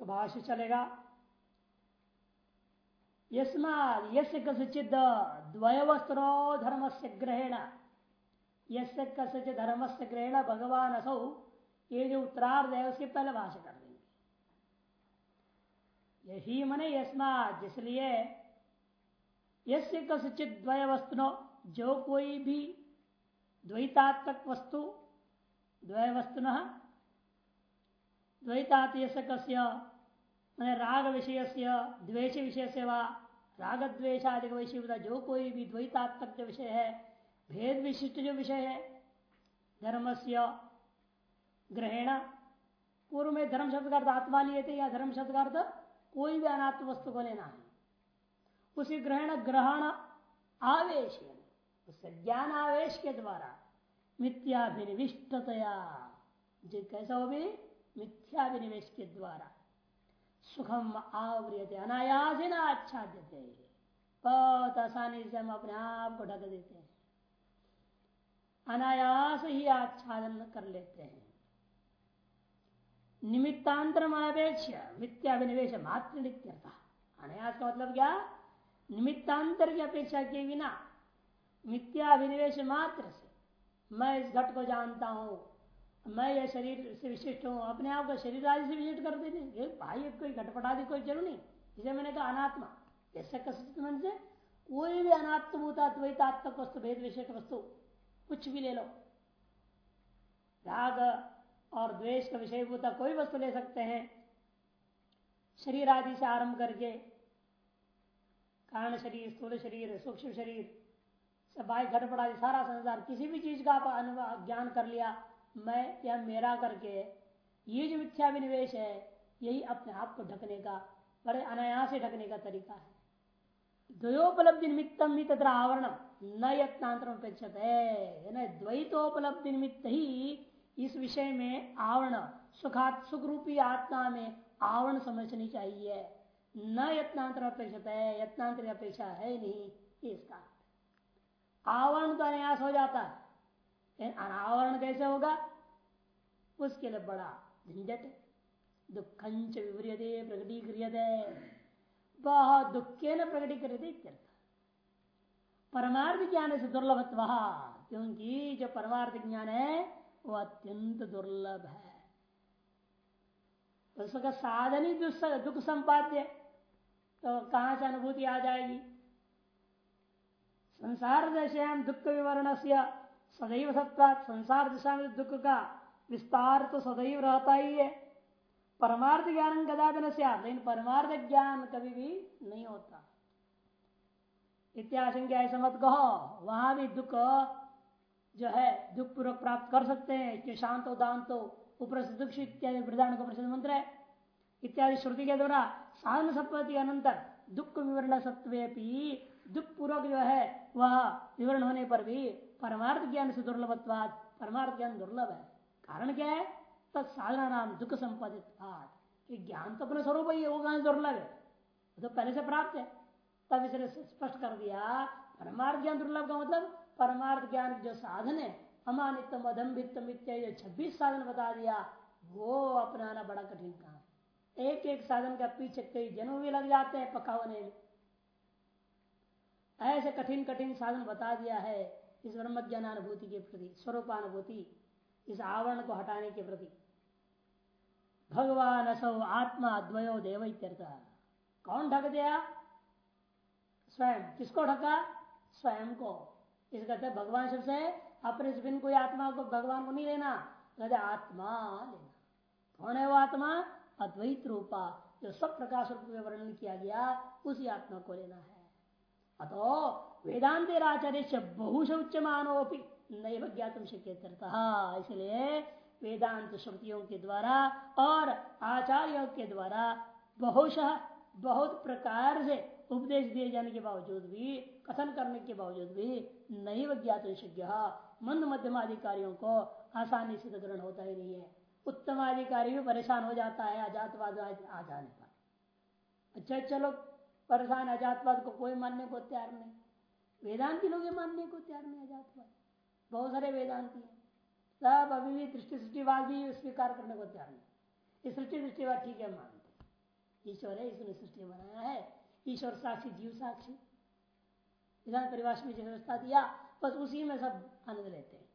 तो भाष्य चलेगा। यस्माद यस्य कसिचित द्वयवस्त्रो धर्म से ग्रहण। यस्य कसिचित धर्म से ग्रहण भगवान असौ ये जो उत्तरार्ध है उसके पहले भाषा कर देंगे यही मने यस्माद इसलिए यस्य द्वय वस्तु जो कोई भी द्वैतात्मक वस्तु द्वय वस्तु द्वैतात राग विषय से द्वेष विषय से वा राग द्वेशादि विषय जो कोई भी द्वैतात्मक जो विषय है भेद विशिष्ट जो विषय है धर्म से ग्रहण, पूर्व में धर्म शब्द का अर्थ आत्मा लिए थे या धर्म शब्द का अर्थ कोई भी अनात्म वस्तु को लेना है। उसी ग्रहण ग्रहण, आवेश ज्ञान आवेश के द्वारा मिथ्याभिनिविष्टतया। जो कैसा हो भी मिथ्याभिनिवेश के द्वारा। सुखम आवृत अनायास न आच्छाद्यते। बहुत आसानी से हम अपने आप को ढक देते हैं। अनायास ही आच्छादन कर लेते हैं। निमित्तांतर अनपेक्ष मिथ्याभिनिवेश मात्र अनायास का मतलब क्या? निमित्तांतर की अपेक्षा के बिना मिथ्याभिनिवेश मात्र से मैं इस घट को जानता हूँ। मैं ये शरीर से विशिष्ट हूँ, अपने आप को शरीर आदि से विशिष्ट कर देते भाई कोई घटपट आदि, कोई ज़रूर नहीं। जिसे मैंने कहा अनात्मा। ऐसे कसित मन से कोई भी अनात्मभूतात्मक वस्तु भेद विशिष्ट वस्तु कुछ भी ले लो। राग और द्वेष का विषय भूता कोई वस्तु ले सकते हैं। शरीर आदि से आरंभ करके कारण शरीर, स्थूल शरीर, सूक्ष्म शरीर सब भाई घटपट आदि, सारा संसार, किसी भी चीज़ का आप ज्ञान कर लिया मैं या मेरा करके, ये जो मिथ्या विनिवेश है, यही अपने आप को ढकने का, बड़े अनायास ढकने का तरीका है। द्वयोपलब्धि निमित्तम ही तथा आवरण, न यत्नांतर अपेक्षित, है द्वैतोपलब्धि निमित्त ही इस विषय में आवरण, सुखात सुख रूपी आत्मा में आवरण समझनी चाहिए। न यत्नांतर अपेक्षित है यत्नांतर अपेक्षा है नहीं इसका। आवरण तो अनायास हो जाता है। अनावरण कैसे होगा? उसके लिए बड़ा झंझट है दुखंच विवरियते, प्रकटीक्रियते। बहुत दुखे न प्रकटीकृत परमार्थ ज्ञान से दुर्लभत्व क्योंकि जो परमार्थ ज्ञान है, वो अत्यंत दुर्लभ है। उसका साधन ही दुख संपाद्य तो कहाँ से अनुभूति आ जाएगी? संसार दशयाम दुख विवरण से सदैव सत्ता संसार दिशा में दुख का विस्तार तो सदैव रहता ही है। परमार्थ ज्ञान कदापि न लेकिन परमार्थ ज्ञान कभी भी नहीं होता। इत्याशंका ऐसा मत कहो, वहाँ भी दुख जो है दुख पूर्वक प्राप्त कर सकते हैं कि शांत दांतो ऊपर दुख इत्यादि प्रधान को प्रसिद्ध मंत्र है। इत्यादि श्रुति के द्वारा साधन सत्पति अनंतर दुख विवरण सत्व दुख पूर्वक जो है, वह विवरण होने पर भी परमार्थ ज्ञान से दुर्लभत्वाद परमार्थ ज्ञान दुर्लभ है। कारण क्या है? तत्साधना नाम दुख संपादित ज्ञान तो अपने स्वरूप ही है कहाँ दुर्लभ है? तो पहले से प्राप्त है। तब इसे स्पष्ट कर दिया परमार्थ ज्ञान दुर्लभ का मतलब परमार्थ ज्ञान जो साधन है अमानितम अधम्बितम इत्यादि छब्बीस साधन बता दिया, वो अपनाना बड़ा कठिन काम एक एक साधन का पीछे कई जन्म भी लग जाते हैं पका होने में। ऐसे कठिन कठिन साधन बता दिया है इस ब्रह्म ज्ञानानुभूति के प्रति, स्वरूपानुभूति, इस आवरण को हटाने के प्रति। भगवान असौ आत्मा द्वयो देव इत्यर्थ कौन ढक दिया? स्वयं। किसको ढका? स्वयं को इस कहते भगवान शब्द से, अपने से कोई आत्मा को, भगवान को नहीं लेना। कहते आत्मा लेना। कौन है वो आत्मा? अद्वैत रूपा। जो सब प्रकाश रूप में वर्णन किया गया, उसी आत्मा को लेना है। अतो वेदांत आचार्य से बहुश उच्चमानोपि नैव ज्ञातम शक्य इसलिए वेदांत श्रुतियों के द्वारा और आचार्यों के द्वारा बहुश बहुत प्रकार से उपदेश दिए जाने के बावजूद भी, कथन करने के बावजूद भी नहीं ज्ञात विशेज्ञ मंद मध्यम अधिकारियों को आसानी से तो ग्रहण होता ही नहीं है। उत्तम अधिकारी भी परेशान हो जाता है अजातवाद आ जाने पर। अच्छा चलो, परेशान अजातवाद को कोई मानने को तैयार नहीं। वेदांति लोग मानने को तैयार नहीं अजातवाद बहुत सारे वेदांति हैं। सब अभी भी दृष्टि सृष्टिवाद भी स्वीकार करने को तैयार नहीं सृष्टि दृष्टिवाद ठीक है, मानते ईश्वर है, इसने सृष्टि बनाया है। ईश्वर साक्षी, जीव साक्षी। विधान परिभाषा में व्यवस्था दिया, बस उसी में सब आनंद लेते हैं।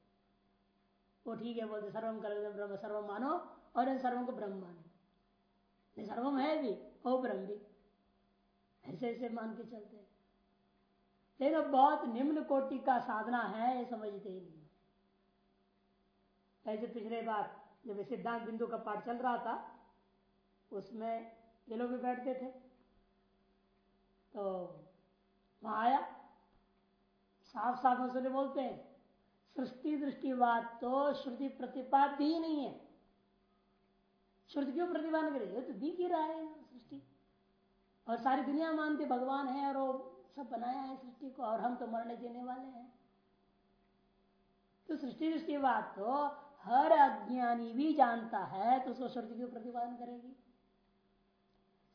वो ठीक है, बोलते सर्वम कर ब्रह्म सर्वम मानो, और इन सर्वम को ब्रह्म मानो। सर्वम है भी, वो ब्रह्म भी। ऐसे ऐसे मान के चलते हैं। लेकिन बहुत निम्न कोटि का साधना है, ये समझते ही नहीं। ऐसे पिछले बार जब सिद्धांत बिंदु का पाठ चल रहा था, उसमें ये लोग भी बैठते थे। तो वहाँ आया, साफ़ साफ़ मसूले बोलते हैं, सृष्टि दृष्टिवाद तो श्रुति प्रतिपाद्य ही नहीं है। श्रुति क्यों प्रतिपादन करे तो दिख ही रहा है सृष्टि। और सारी दुनिया मानती भगवान है और वो सब बनाया है सृष्टि को और हम तो मरने देने वाले हैं। तो सृष्टि दृष्टिवाद तो हर अज्ञानी भी जानता है तो उसको श्रुति क्यों प्रतिपादन करेगी।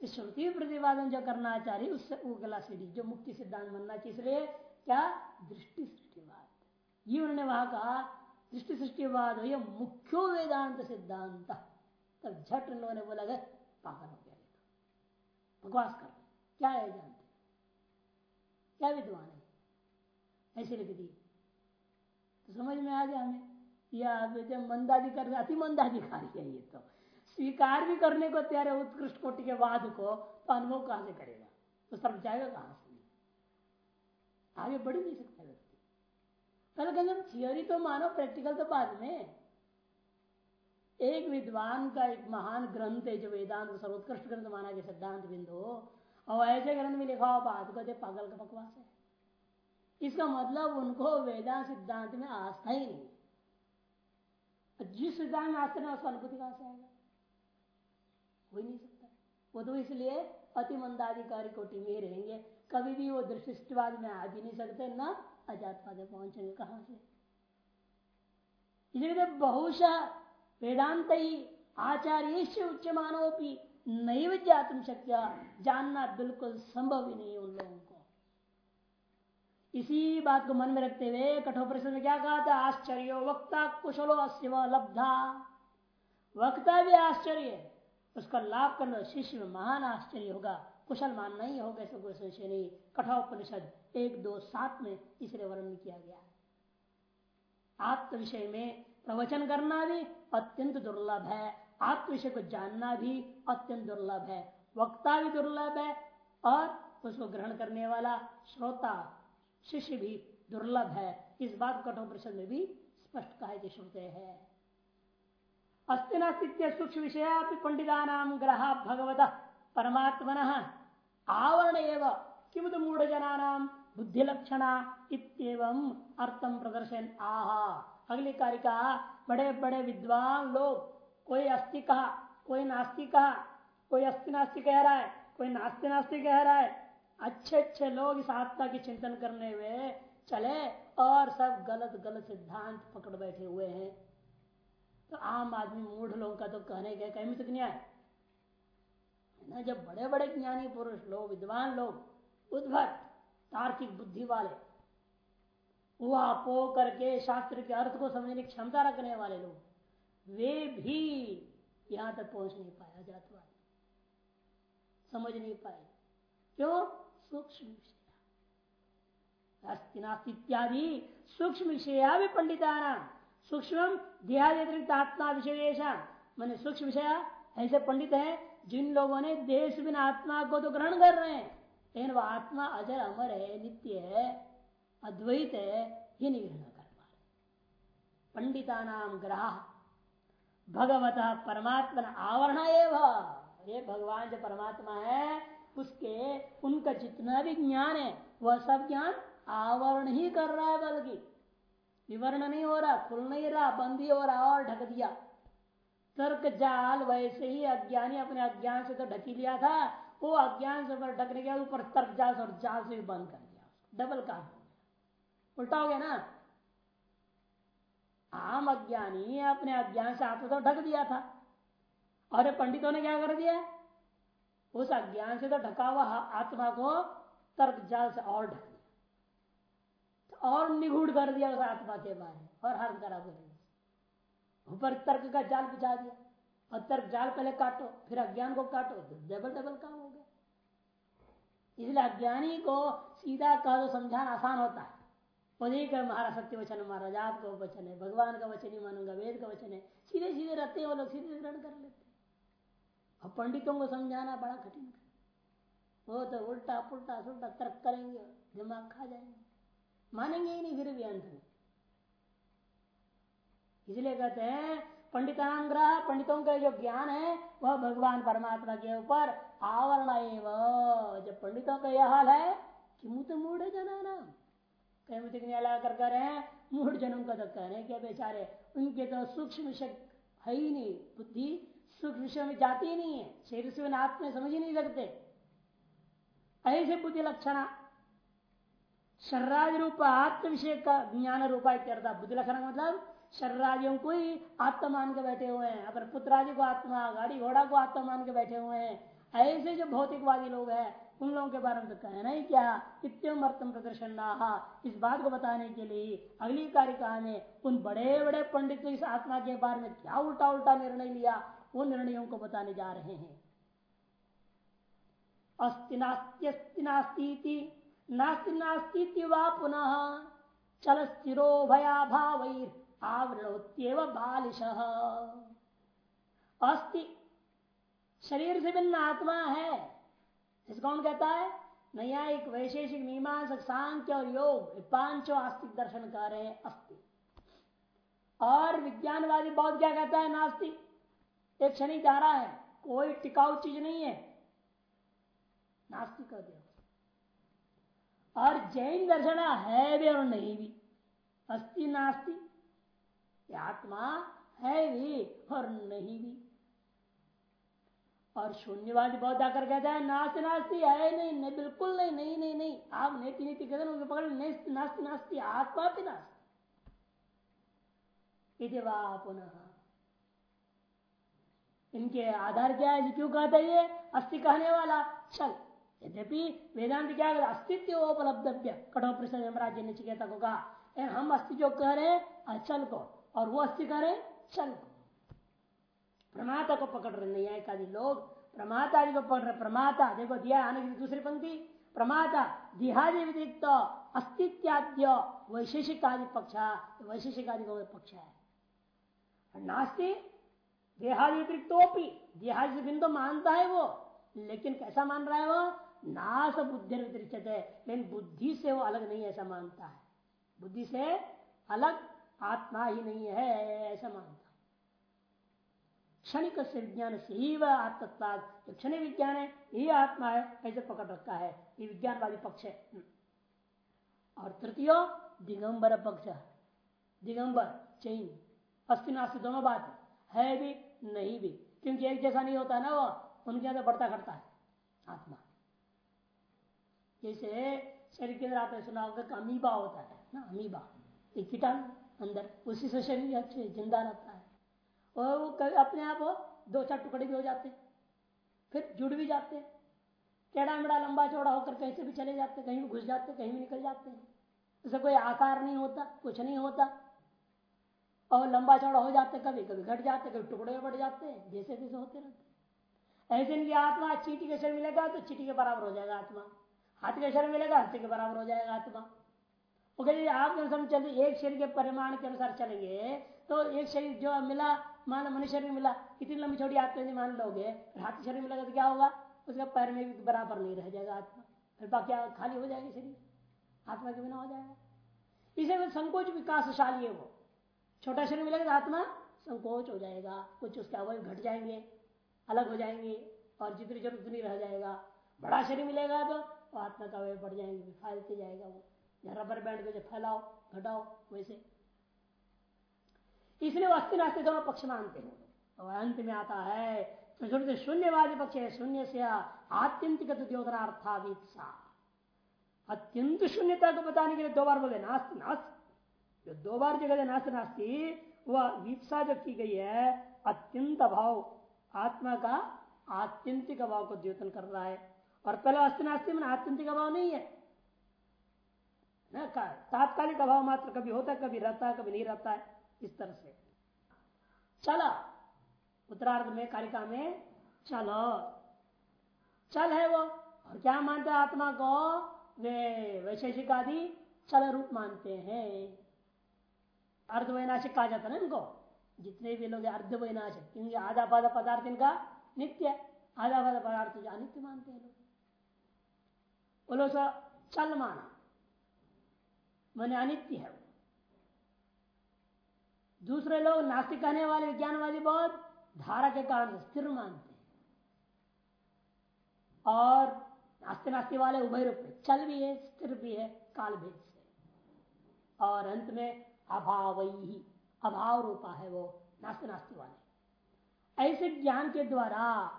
इस श्रुति प्रतिपादन जो करना चाहिए उससे उगला सीढ़ी, जो मुक्ति सिद्धांत बनना चाहिए, इसलिए क्या? दृष्टि सृष्टिवाद ये उन्होंने वहाँ कहा, दृष्टि सृष्टिवाद हो यह मुख्यो वेदांत सिद्धांत। तब झट उन्होंने बोला गया पागल हो गया तो। बकवास कर क्या है जानते क्या विद्वान है? ऐसे लिख दिए। तो समझ में आ गया हमें? यह मंदाधिकारी अति मंदाधिकारी है ये तो। स्वीकार भी करने को तैयार है, उत्कृष्ट कोटि के वाद को तो अनुभव कहाँ से करेगा? तो सब जाएगा कहाँ से? आगे बढ़ नहीं सकता व्यक्ति। पहले कहेंगे थियोरी तो मानो प्रैक्टिकल तो बाद में। एक विद्वान का एक महान ग्रंथ है, जो वेदांत, सर्वोत्कृष्ट ग्रंथ माना गया, सिद्धांत बिंदु। और ऐसे ग्रंथ में लिखा हुआ बात कहते पागल का बकवास है। इसका मतलब उनको वेदांत सिद्धांत में आस्था ही नहीं। जिस सिद्धांत में आस्था नहीं, उसका अनुभूति कहाँ से आएगा? हो ही नहीं सकता। वो तो इसलिए अति मंदाधिकारी कोटि में ही रहेंगे। कभी भी वो दृष्टिवाद में आ भी नहीं सकते, न अजातवाद में पहुँचेंगे। कहाँ से? इसलिए बहुश वेदांत ही आचार्य उच्च मानवोपी नहीं जातुम शक्य। जानना बिल्कुल संभव ही नहीं उन लोगों को। इसी बात को मन में रखते हुए कठोर परिश्रम में क्या कहा था? आश्चर्य वक्ता कुशलो लब्धा। वक्ता भी आश्चर्य उसका लाभ करना शिष्य में महान आश्चर्य होगा। कुशल मानना ही होगा ऐसा कोई संशय नहीं। कठोपनिषद एक, दो, सात में इसलिए वर्णन किया गया। आत्म विषय में प्रवचन करना भी अत्यंत दुर्लभ है। आत्म विषय को जानना भी अत्यंत दुर्लभ है। वक्ता भी दुर्लभ है और उसको ग्रहण करने वाला श्रोता, शिष्य भी दुर्लभ है। इस बात कठोर प्रसन्न में भी स्पष्ट कहा श्रुते है। अस्तिनास्तित्व सूक्ष्म विषय पंडिता नाम ग्रह भगवत परमात्मन आवरण एवं किमुद मूढ़ जना नाम बुद्धि लक्षणा इतम अर्थम प्रदर्शन आहा! अगली कारिका बड़े बड़े विद्वान लोग कोई अस्थि कहा, कोई नास्ति कहा, कोई अस्थि नास्ति कह रहा है, कोई नास्ति नास्ति कह रहा है। अच्छे अच्छे लोग इस आत्मा की चिंतन करने हुए चले और सब गलत गलत सिद्धांत पकड़ बैठे हुए हैं। तो आम आदमी मूढ़ लोगों का तो कहने के कहीं तक नहीं आए। ना, जब बड़े बड़े ज्ञानी पुरुष लोग, विद्वान लोग, उद्भट, तार्किक बुद्धि वाले हुआ पो करके शास्त्र के अर्थ को समझने की क्षमता रखने वाले लोग वे भी यहाँ तक पहुँच नहीं पाया जातवाद समझ नहीं पाए। क्यों? सूक्ष्म विषय। इत्यादि सूक्ष्म विषया भी पंडिता सूक्ष्म आत्मा विषय मैंने सूक्ष्म विषय ऐसे पंडित है, जिन लोगों ने देश बिन आत्मा को तो ग्रहण कर रहे हैं। लेकिन वह आत्मा अजर अमर है, नित्य है, अद्वैत है, ये नहीं ग्रहण कर पा रहे। पंडिता नाम ग्रह भगवत परमात्मा आवरण ये भगवान जो परमात्मा है, उसके, उनका जितना भी ज्ञान है, वह सब ज्ञान आवरण ही कर रहा है बल्कि। विवरण नहीं हो रहा, खुल नहीं रहा, बंद ही रहा और ढक दिया। तर्क जाल वैसे ही अज्ञानी अपने अज्ञान से तो ढकी लिया था। वो अज्ञान से ऊपर ढकने के ऊपर तर्क जाल और जाल से भी बंद कर दिया। डबल काम उल्टा हो गया ना? आम अज्ञानी अपने अज्ञान से आत्मा तो ढक दिया था। और पंडितों ने क्या कर दिया? उस अज्ञान से तो ढका हुआ आत्मा को तर्क जाल से और ढक दिया। तो और निगूढ़ कर दिया उस आत्मा के बारे और हर खराब कर दिया ऊपर तर्क का जाल बिछा दिया। और तर्क जाल पहले काटो, फिर अज्ञान को काटो तो डबल डबल काम हो गया। इसलिए अज्ञानी को सीधा कह समझाना आसान होता है। वही कर महाराज सत्य वचन महाराज आपका वचन है, भगवान का वचन ही मानूँगा, वेद का वचन है। सीधे सीधे रहते हैं वो लोग, सीधे ग्रहण कर लेते अब पंडितों को समझाना बड़ा कठिन है वो तो उल्टा पुल्टा सुल्टा तर्क करेंगे दिमाग खा जाएँगे। मानेंगे ही नहीं, फिर भी अंत में। इसलिए कहते हैं, पंडितांग्रह, पंडितों का जो ज्ञान है, वह भगवान परमात्मा के ऊपर आवरण जब पंडितों का यह हाल है, कि मुत मूढ़ जना नाम। कर कह रहे हैं का तो बेचारे, उनके तो सूक्ष्म है ही नहीं, बुद्धि सूक्ष्म विषय में जाती नहीं है, शरीर से समझ ही नहीं सकते। ऐसे बुद्धि लक्षण। शर्राज रूप आत्म विषय का ज्ञान रूपा बुद्धि लक्षण मतलब शर्राजियों को ही आत्मा मान के बैठे हुए हैं, अपने पुत्राजी को आत्मा गाड़ी घोड़ा को आत्मा मान के बैठे हुए हैं। ऐसे जो भौतिकवादी लोग हैं उन लोगों के बारे में तो कहना ही क्या? इतम अर्थम प्रदर्शन। इस बात को बताने के लिए अगली कारिका में उन बड़े बड़े पंडित ने इस आत्मा के बारे में क्या उल्टा उल्टा निर्णय लिया, वो निर्णयों को बताने जा रहे हैं। अस्ति नास्ती नास्ति नास्ती वा पुनः चल स्थिरो भया भाव आवृणोत्यव बालिश। अस्ति, शरीर से भिन्न आत्मा है इसको कौन कहता है? नया एक वैशेषिक मीमांसक सांख्य और योग पाँचों आस्तिक दर्शन कर रहे हैं, अस्ति। और विज्ञानवादी बहुत क्या कहता है? नास्तिक। एक क्षणिक रहा है, कोई टिकाऊ चीज़ नहीं है। नास्तिक और जैन दर्शन है भी और नहीं भी। अस्थि नास्ति आत्मा है भी और नहीं भी। और शून्यवादी बहुत आकर कहता है, नास्ति नास्ति है नहीं नहीं, बिल्कुल नहीं नहीं नहीं नहीं। आप नेति, नीति कहते उनके पकड़ नास्ति नास्ति आत्मा भी नास्ति। पुनः। इनके आधार क्या है? क्यों कहते ये? अस्थि कहने वाला। चल, यद्यपि वेदांत क्या अस्तित्व उपलब्धव्य कठोर प्रसाद यमराज नचिकेता को कहा हम अस्थि जो कह रहे हैं, अचल को, और वो अस्थि कह रहे हैं, चल को। प्रमाता को पकड़ रहे न्यायिक आदि लोग। प्रमाता को पकड़ रहे प्रमाता। देखो दिया आने की दूसरी पंक्ति। प्रमाता, दिहादि व्यतिरिक्त अस्तित्याद्य वैशेषिक आदि पक्ष। वैशेषिक आदि का पक्ष है। नास्ति, देहादि व्यतिरिक्तोपि देहादि से बिंदु मानता है वो, लेकिन कैसा मान रहा है वो? नाश बुद्धि व्यतिरिक्त है लेकिन बुद्धि से वो अलग नहीं ऐसा मानता है। बुद्धि से अलग आत्मा ही नहीं है, ऐसा मानता क्षणिक से विज्ञान से ही वह आत्मत्ता जो क्षण विज्ञान है, यही आत्मा है ऐसे पकड़ रखा है, ये विज्ञानवादी पक्ष है। और तृतीय, दिगंबर पक्ष दिगंबर, चैन अस्थि दोनों बात है। भी, नहीं भी। क्योंकि एक जैसा नहीं होता ना वो, उनके अंदर बढ़ता घटता है, आत्मा। जैसे शरीर के अंदर आपने सुना होगा अमीबा होता है, ना, अमीबा। एक कीटाणु, अंदर, उसी से शरीर ज़िंदा रहता है। और वो अपने आप दो चार टुकड़े भी हो जाते फिर जुड़ भी जाते टेढ़ा मेढ़ा लंबा चौड़ा होकर कहीं से भी चले जाते कहीं भी घुस जाते कहीं भी निकल जाते हैं। उसे कोई आकार नहीं होता, कुछ नहीं होता। और लंबा चौड़ा हो जाते कभी कभी घट जाते कभी टुकड़े में बढ़ जाते हैं, जैसे जैसे होते रहते ऐसे इनकी आत्मा चीटी के शरीर मिलेगा तो चीटी के बराबर हो जाएगा आत्मा। हाथी के शरीर मिलेगा हाथी के बराबर हो जाएगा आत्मा। वो कहते आप अनुसार एक शरीर के परिमाण के अनुसार चलेंगे तो एक शरीर जो मिला मान लो मनुष्य शरीर मिला, इतनी लंबी छोटी आत्मा यदि मान लोगे हाथी शरीर मिलेगा तो क्या होगा? उसका पैर में भी बराबर नहीं रह जाएगा आत्मा। फिर बाकी खाली हो जाएगी शरीर? आत्मा के बिना हो जाएगा। इसे संकोच विकासशाली है वो। छोटा शरीर मिलेगा तो आत्मा संकोच हो जाएगा। कुछ उसके अवय घट जाएँगे, अलग हो जाएँगे, और जितनी ज़रूरत उतनी रह जाएगा। बड़ा शरीर मिलेगा तो आत्मा का अवय बढ़ जाएँगे, फैलते जाएगा वो। रबर बैंड को जो फैलाओ, घटाओ, वैसे। इसलिए वो अस्थि नास्ते दोनों पक्ष मानते हैं। और अंत में आता है तो शून्यवादी पक्ष है, शून्य से आत्यंतिक द्योतनार्थावीत्सा अत्यंत शून्यता को बताने के लिए दो बार बोले, नास्त नास्त। जो दो बार जगह नास्त, नास्ती, वह वीपसा जो की गई है, अत्यंत अभाव, आत्मा का आत्यंतिक अभाव को द्योतन कर रहा है। और पहले अस्थि नास्ती में आत्यंतिक अभाव नहीं है। तात्कालिक अभाव मात्र कभी होता है, कभी रहता है, कभी नहीं रहता है। इस तरह से। चला। उत्तरार्ध में कारिका में, चलो। चल है वो। और क्या मानते आत्मा को? वे वैशेषिक आदि चल रूप मानते हैं। अर्धवैनाशिक कहा जाता है ना इनको? जितने भी लोग अर्धवैनाशिक क्योंकि आधा पाधा पदार्थ, इनका नित्य है। आधा पाधा पदार्थ अनित्य मानते हैं लोग। वो लोग चल माना। मैंने अनित्य है दूसरे लोग नास्तिक कहने वाले, विज्ञानवादी बहुत, धारा के कारण स्थिर मानते हैं। और नास्ते नास्ते वाले उभय रूप में, चल भी है, स्थिर भी है, काल भेद से। और अंत में, अभाव ही अभाव रूपा है वो नास्ते नास्ते वाले। ऐसे ज्ञान के द्वारा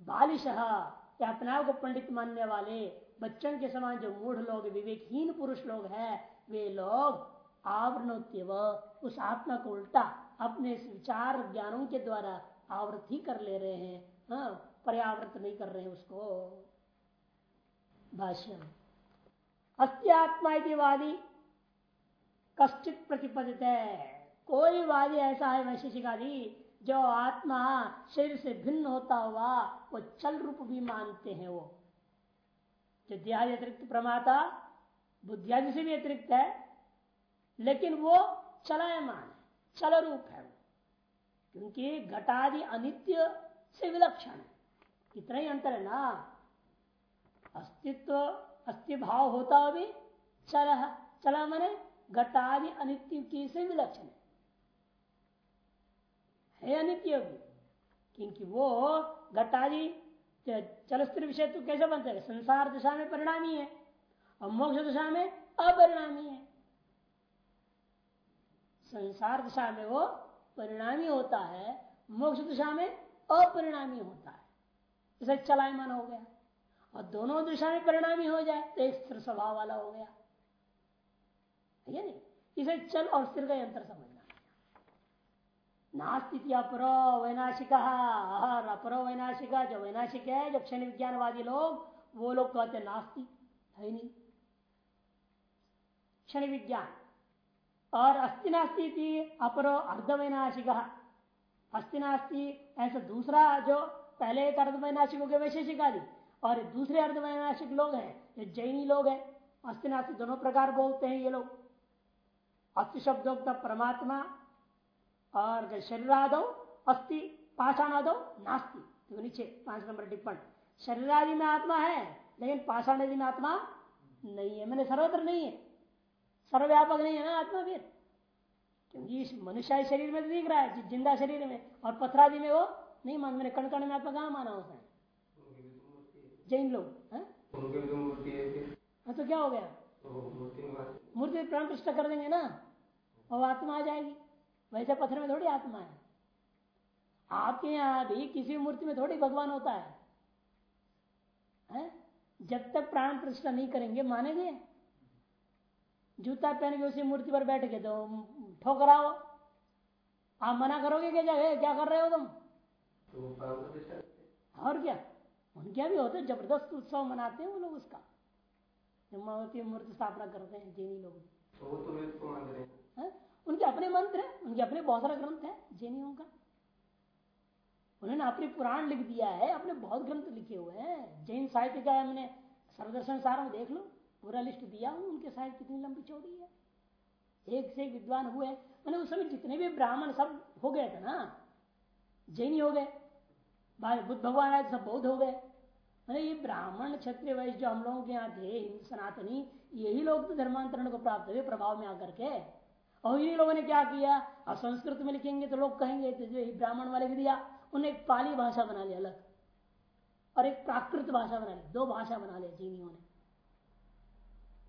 बालिश या अपना को पंडित मानने वाले बच्चों के समान जो मूढ़ लोग, विवेकहीन पुरुष लोग हैं, वे लोग आवरणोत्यव उस आत्मा को उल्टा अपने विचार ज्ञानों के द्वारा आवृत ही कर ले रहे हैं हाँ पर्यावृत नहीं कर रहे हैं उसको। भाष्य अस्त्यात्मा वादी कष्टित प्रतिपदित है कोई वादी ऐसा है वैशेषिक आदि जो आत्मा शरीर से भिन्न होता हुआ वो चल रूप भी मानते हैं वो। जो देहादि अतिरिक्त प्रमाता, बुद्धियादि से भी अतिरिक्त है, लेकिन वो चलायमान है चल रूप है क्योंकि घटादि अनित्य से विलक्षण है। इतना ही अंतर है ना? अस्तित्व अस्ति भाव होता हुआ भी चल, चला मैंने घटादि अनित्य की से विलक्षण है। अनित्य भी, क्योंकि वो घटादि चल स्थिर विषय तो कैसे बनता है? संसार दिशा में परिणामी है, और मोक्ष दिशा में अपरिणामी है। संसार दिशा में वो परिणामी होता है, मोक्ष दिशा में अपरिणामी होता है। इसे चलायमान हो गया, और दोनों दिशा में परिणामी हो जाए तो एक स्थिर स्वभाव वाला हो गया। ठीक है नहीं? इसे चल और स्थिर का अंतर समझना। नास्तिथि अपरो वैनाशिक अपरो वैनाशिक, जो वैनाशिक है, जो क्षण विज्ञानवादी लोग, वो लोग कहते नास्तिक, है नहीं? क्षण विज्ञान। और अस्थि नास्ती अपरो अर्धवैनाशिक। अस्थि नास्ती ऐसा दूसरा जो पहले एक अर्धवैनाशिक हो गए वैशेषिक आदि और दूसरे अर्धवैनाशिक लोग हैं, ये जैनी लोग हैं। अस्थि नास्ती दोनों प्रकार बोलते हैं ये लोग। अस्थि शब्दोक्ता परमात्मा और शरीरादो अस्थि, पाषाणादो नास्ती। नीचे, पाँच नंबर टिप्पण। शरीरादि में आत्मा है, लेकिन पाषाण आदि में आत्मा नहीं है। मैंने सर्वत्र नहीं है। सर्वव्यापक नहीं है ना आत्मा फिर? क्योंकि इस मनुष्य शरीर में तो दिख रहा है ज़िंदा शरीर में। और पथरादि में वो नहीं मान मैंने कण कण में आत्मा कहा माना होता है जैन लोग हाँ? तो क्या हो गया? मूर्ति प्राण प्रतिष्ठा कर देंगे ना और आत्मा आ जाएगी। वैसे पत्थर में थोड़ी आत्मा है। आपके यहाँ भी किसी मूर्ति में थोड़ी भगवान होता है, है? जब तक प्राण प्रतिष्ठा नहीं करेंगे मानेंगे? जूता पहन के उसी मूर्ति पर बैठ के तो ठोकराओ। आप मना करोगे क्या जगह क्या कर रहे हो तुम? तो और क्या? उनके भी होते ज़बरदस्त उत्सव मनाते हैं वो लोग उसका। मूर्ति मूर्ति स्थापना करते हैं जैनी लोग। तो तो उनके अपने मंत्र है उनके अपने बहुत सारा ग्रंथ है जैनियों का। उन्होंने अपने पुराण लिख दिया है अपने बहुत ग्रंथ लिखे हुए हैं। जैन साहित्य का हमने सर्वदर्शन सारा देख लो। पूरा लिस्ट दिया हूँ, उनके साहित्य कितनी लंबी चौड़ी है। एक से एक विद्वान हुए। मैंने उस समय जितने भी ब्राह्मण सब हो गए थे ना, जैनी हो गए बुद्ध भगवान आए सब बौद्ध हो गए। मैंने ये ब्राह्मण क्षत्रिय वैश्य जो हम लोगों के यहाँ थे सनातनी, यही लोग तो धर्मांतरण को प्राप्त हुए, प्रभाव में आकर के। और इन्हीं लोगों ने क्या किया? अब संस्कृत में लिखेंगे तो लोग कहेंगे तो जो ब्राह्मण वाले भी दिया, उन्हें एक पाली भाषा बना लिया अलग, और एक प्राकृत भाषा बना ली, दो भाषा बना लिया चीनियों ने।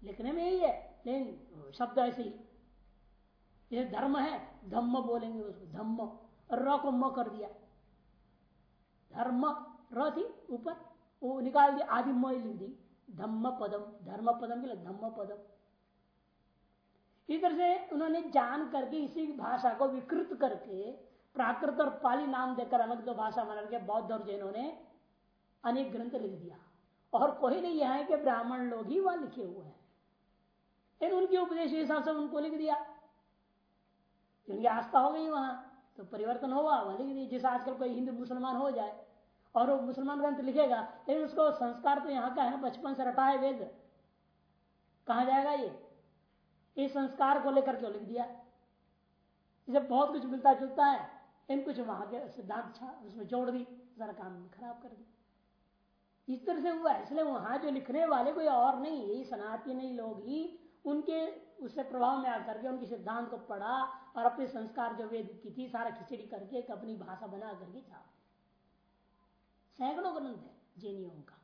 लिखने में यही है। लेकिन शब्द ऐसे ही। ये धर्म है, धम्म बोलेंगे उसको, धम्म। र को म कर दिया। धर्म, र थी ऊपर, वो निकाल दिया, आदि म लिख दी। धम्म पदम, धर्म पदम के लिए धम्म पदम। इस तरह से उन्होंने जान करके इसी भाषा को विकृत करके प्राकृत और पाली नाम देकर अलग दो भाषा बना के बौद्ध और जैनों ने अनेक ग्रंथ लिख दिया। और कोई नहीं है कि ब्राह्मण लोग ही वहाँ लिखे हुए हैं। लेकिन उनके उपदेश के हिसाब से उनको लिख दिया। क्योंकि आस्था हो गई वहाँ तो परिवर्तन होगा, वहाँ लिख दिया। जैसे आजकल कोई हिंदू मुसलमान हो जाए, और वो मुसलमान ग्रंथ लिखेगा, लेकिन उसको संस्कार तो यहाँ का है, बचपन से रटा है वेद। कहा जाएगा ये? इस संस्कार को लेकर क्यों लिख दिया? इसे बहुत कुछ मिलता जुलता है। इन कुछ वहाँ के सिद्धांत छा उसमें जोड़ दी, जरा काम खराब कर दी। इस तरह से हुआ इसलिए वहाँ जो लिखने वाले कोई और नहीं, यही सनातनी लोग ही उनके उससे प्रभाव में आकर के, उनके सिद्धांत को पढ़ा और अपने संस्कार जो वेद की थी, सारा खिचड़ी करके एक अपनी भाषा बना करके छाप सैकड़ों ग्रंथ है जैनियों का।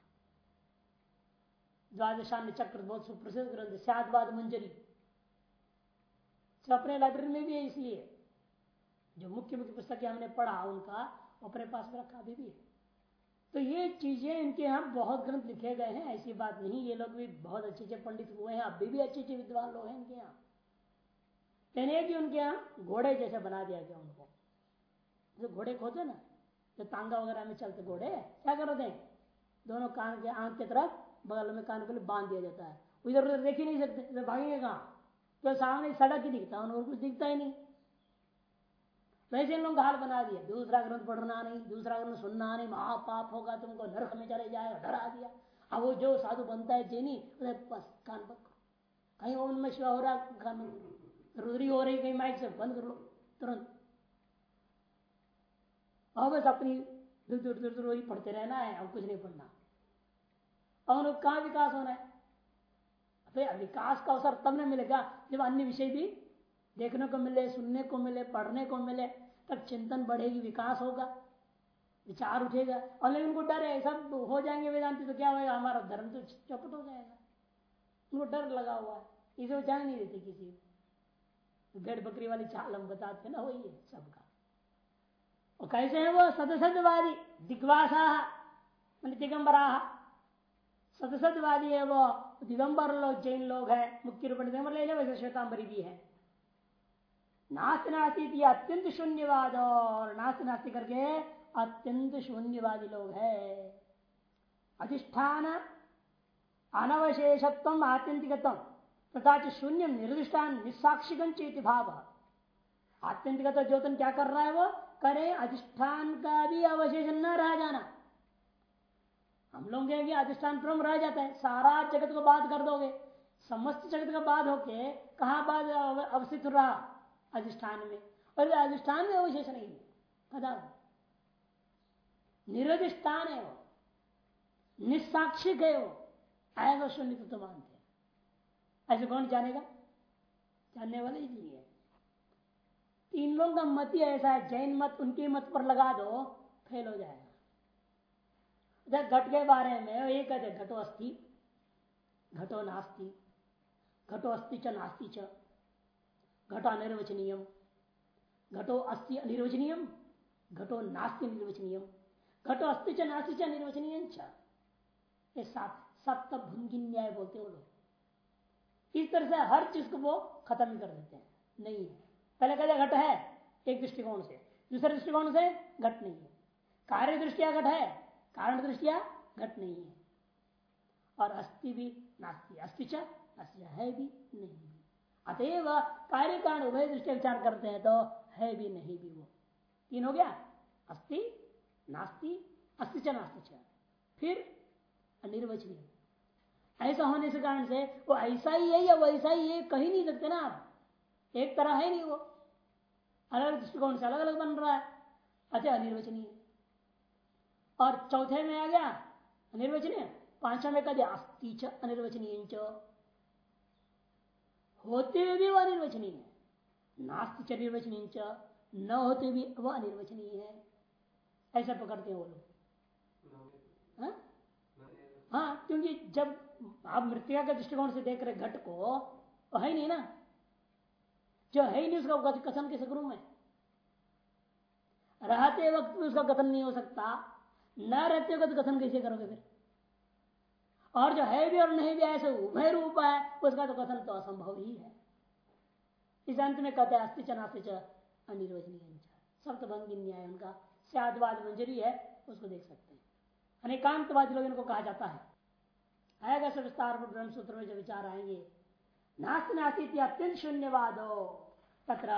द्वादशान्य चक्र बहुत सुप्रसिद्ध ग्रंथ सातवाद मंजरी। अपने लाइब्रेरी में भी है इसलिए। जो मुख्य मुख्य पुस्तकें हमने पढ़ा, उनका अपने पास में रखा अभी भी है। तो ये चीज़ें इनके यहाँ बहुत ग्रंथ लिखे गए हैं, ऐसी बात नहीं, ये लोग भी बहुत अच्छे अच्छे पंडित हुए हैं अभी भी अच्छे अच्छे विद्वान लोग हैं इनके यहाँ। कहने कि उनके यहाँ घोड़े जैसे बना दिया गया उनको। जो घोड़े खोते ना, जो तांगा वगैरह में चलते घोड़े, क्या करते हैं दोनों कान के आँख की तरफ़ बगल में कान के लिए बाँध दिया जाता है। उधर उधर देख ही नहीं सकते भागेंगे कहाँ? तो सामने सड़क ही दिखता है उनको कुछ दिखता ही नहीं। वैसे इन लोगों का हाल बना दिया दूसरा ग्रंथ पढ़ना नहीं, दूसरा ग्रंथ सुनना नहीं, महापाप होगा तुमको, नरक में चले जाएगा, डरा दिया। अब वो जो साधु बनता है जेनी बस, कान बंद कहीं ओम में शिवा हो रहा, कान रुद्री हो रही, कहीं माइक से बंद कर लो, तुरंत। और बस अपनी दूर दूर दूर दूर पढ़ते रहना है और कुछ नहीं पढ़ना। और कहा विकास होना है? फिर विकास का अवसर तब न मिलेगा, जब अन्य विषय भी देखने को मिले, सुनने को मिले, पढ़ने को मिले। तब चिंतन बढ़ेगी, विकास होगा, विचार उठेगा। और लेकिन उनको डर है, सब हो जाएँगे वेदांति तो क्या होगा हमारा धर्म तो चौपट हो जाएगा। उनको डर लगा हुआ है। इसे वो जान नहीं देते किसी को। भेड़ बकरी वाली चाल हम बताते ना, वही है सबका। और कैसे है वो? सदसदवादी दिग्वासा दिगंबरा सदसदवादी है वो, दिगंबर लोग, जैन लोग है, मुख्य रूप दिगंबर ले लो, वैसे श्वेतांबरी भी है। नास्त नास्ती अत्यंत शून्यवाद और नास्त नास्ती करके अत्यंत शून्यवादी लोग है। अधिष्ठान, अनवशेषत्व, आत्यंतिकत्व, तथा शून्य निर्दिष्टान, निस्साक्षिक भाव। आत्यंतिक ज्योतन क्या कर रहा है वो? करे, अधिष्ठान का भी अवशेष न रह जाना। हम लोग कहेंगे, अधिष्ठान क्रम रह जाता है। सारा जगत को बात कर दोगे। समस्त जगत का बात होके कहा अवस्थित रहा? अधिष्ठान में। और अधिष्ठान में अवशेष नहीं कदा निरधिष्ठान है वो। निस्साक्षिक है वो। ऐसा शून्य तो मानते ऐसे कौन जानेगा? जानने वाले ही नहीं है। तीन लोगों का मत ही ऐसा है, जैन मत, उनके मत पर लगा दो, फेल हो जाएगा। घट के बारे में ये कहते घटो अस्थि घटो नास्ति। घटो अस्थि च नास्ति च। घटो अनिर्वचनीय घटो अस्थि अनिर्वचनीय घटो नास्ति निर्वचनीय घटो अस्थि च नास्ति च निर्वचनीय सप्त भुंगी न्याय बोलते हो लोग। इस तरह से हर चीज़ को वो खत्म कर देते हैं। नहीं है। पहले कहते घट है, एक दृष्टिकोण से। दूसरे दृष्टिकोण से घट नहीं है। कार्य दृष्टिया घट है, कारण दृष्टिया घट नहीं है। और अस्थि भी नास्ती। अस्थि च है भी नहीं। अतएव कार्य कारण उभय दृष्टि विचार करते हैं तो है भी नहीं भी वो। तीन हो गया। अस्थि नास्ति अस्थि च नास्ति च। फिर अनिर्वचनीय। ऐसा होने से कारण से वो ऐसा ही है या वैसा ही है, कही नहीं सकते ना आप। एक तरह है नहीं वो। अलग अलग दृष्टिकोण से अलग अलग बन रहा है। अच्छा अनिर्वचनीय। और चौथे में आ गया, अनिर्वचनीय। पांचवा में कह दिया अस्थि च अनिर्वचनीय होते हुए भी वह अनिर्वचनीय है। नास्ति च निर्वचनीय न होते भी वह अनिर्वचनीय है। ऐसा पकड़ते हैं वो लोग। हाँ? हाँ क्योंकि जब आप मृत्यु के दृष्टिकोण से देख रहे घट को तो है नहीं ना? जो है ही नहीं, उसका कथन कैसे करूँ मैं? रहते वक्त भी उसका कथन नहीं हो सकता। न रहते वक्त कथन कैसे करोगे फिर? और जो है भी और नहीं भी, ऐसे उभय रूप है, उसका तो कथन तो असंभव ही है। इस अंत में कहते हैं अस्तिच नास्तिच अनिर्वचनीय सप्तभंगी न्याय उनका सियादवाद मंजरी है, उसको देख सकते हैं। अनेकांतवादी लोग इनको कहा जाता है। आएगा सब विस्तार ब्रह्म सूत्र में जो विचार आएँगे। नास्त नास्ती अत्यंत शून्यवाद। तत्र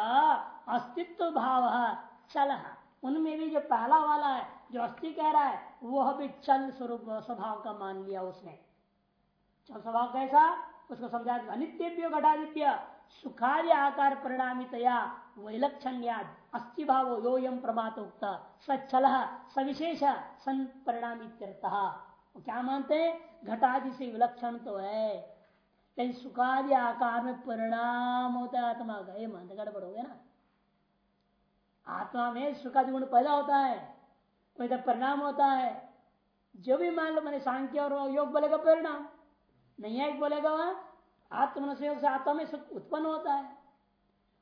अस्तित्व भाव चल। उनमें भी जो पहला वाला है, जो अस्थि कह रहा है, वह भी चल स्वरूप, स्वभाव का मान लिया उसने। चल स्वभाव कैसा, उसको समझा अनित्य घटादित्य, सुखार्य आकार परिणामितया वैलक्षण अस्थि भाव यो यम प्रमात उक्त सचल सविशेष सन परिणामी क्या मानते हैं? घटादि से विलक्षण तो है। लेकिन सुखादि आकार में परिणाम होता है, आत्मा का। ये मानते गड़बड़ हो गया ना? आत्मा में सुखादि गुण पैदा होता है, कोई तो परिणाम होता है, जो भी मान लो मैंने सांख्य और योग बोलेगा परिणाम नहीं बोलेगा वहाँ आत्म से आत्मा में सुख उत्पन्न होता है।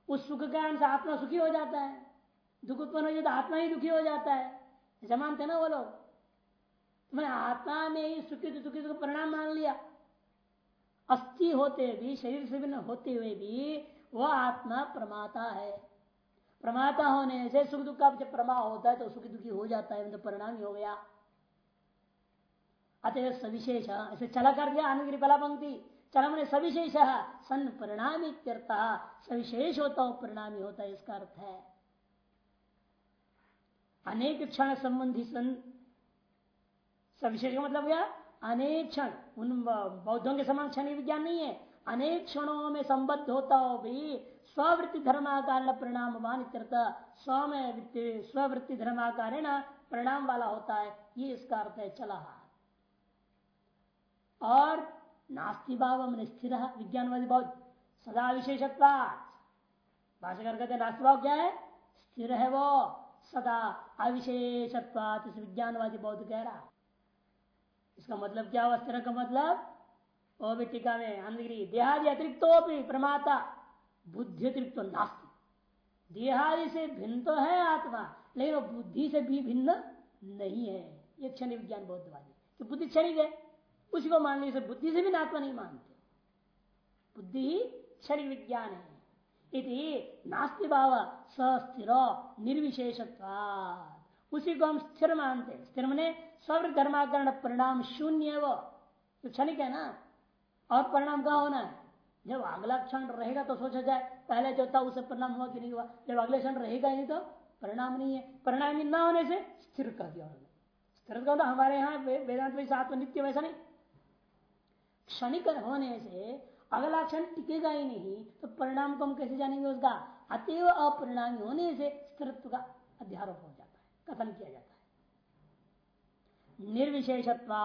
उस सुख के कारण से आत्मा सुखी हो जाता है। दुख उत्पन्न हो जाए तो आत्मा ही दुखी हो जाता है। ऐसा मानते ना वो लोग? तो मैंने आत्मा में ही सुखी तो सुखी को परिणाम मान लिया। अस्थि होते भी, शरीर से भिन्न होते हुए भी वह आत्मा प्रमाता है। प्रमाता होने से सुख दुख का जब प्रमा होता है तो सुखी दुखी हो जाता है मतलब परिणाम ही हो गया। अतः सविशेष ऐसे चला कर दिया आनंद पहला पंक्ति चला मैंने सविशेष, सन परिणामी सविशेष होता हो परिणामी होता है, इसका अर्थ है। अनेक क्षण संबंधी सन, सविशेष का मतलब क्या अनेक क्षण, उन बौद्धों के समान क्षण विज्ञान नहीं है, अनेक क्षणों में संबद्ध होता हो भी स्ववृत्ति धर्माकार परिणाम स्व में स्ववृत्ति धर्माकार परिणाम वाला होता है, ये इसका अर्थ है चला। और नास्ति भाव मैंने स्थिर विज्ञानवादी भाव, सदा विशेषत्वा भाषाकर कहते नास्ति भाव क्या है? स्थिर है वो, सदा अविशेषत्वात विज्ञानवादी बौद्ध कह रहा इसका मतलब क्या हुआ? स्थिर का मतलब वो भी टीका में अंधगिरी, देहादि अतिरिक्त प्रमाता, बुद्धि अतिरिक्त नास्ति। देहादि से भिन्न तो है आत्मा, लेकिन वो बुद्धि से भी भिन्न नहीं है। ये क्षण विज्ञान बौद्धवादी। तो बुद्धि क्षणिक है। उसी को मान लीजिए बुद्धि से भी आत्मा नहीं मानते। बुद्धि ही क्षणिक विज्ञान है। इति नास्ति भाव सस्थिर निर्विशेष उसी को हम स्थिर मानते स्थिर मने स्वर धर्माकरण परिणाम शून्य वो। तो क्षणिक है ना? और परिणाम कहा होना है? जब अगला क्षण रहेगा तो सोचा जाए, पहले जो था उसे परिणाम हुआ कि नहीं हुआ। जब अगले क्षण रहेगा नहीं तो परिणाम नहीं है। परिणाम न होने से स्थिर कर दिया स्थिर का हमारे यहाँ वेदांत में साथ नित्य वैसा नहीं। क्षणिक होने से अगला क्षण टिकेगा ही नहीं तो परिणाम को हम कैसे जानेंगे उसका? अतएव अपरिणामी होने से स्थिरत्व का अध्यारोप हो जाता है, कथन किया जाता है। निर्विशेषत्वा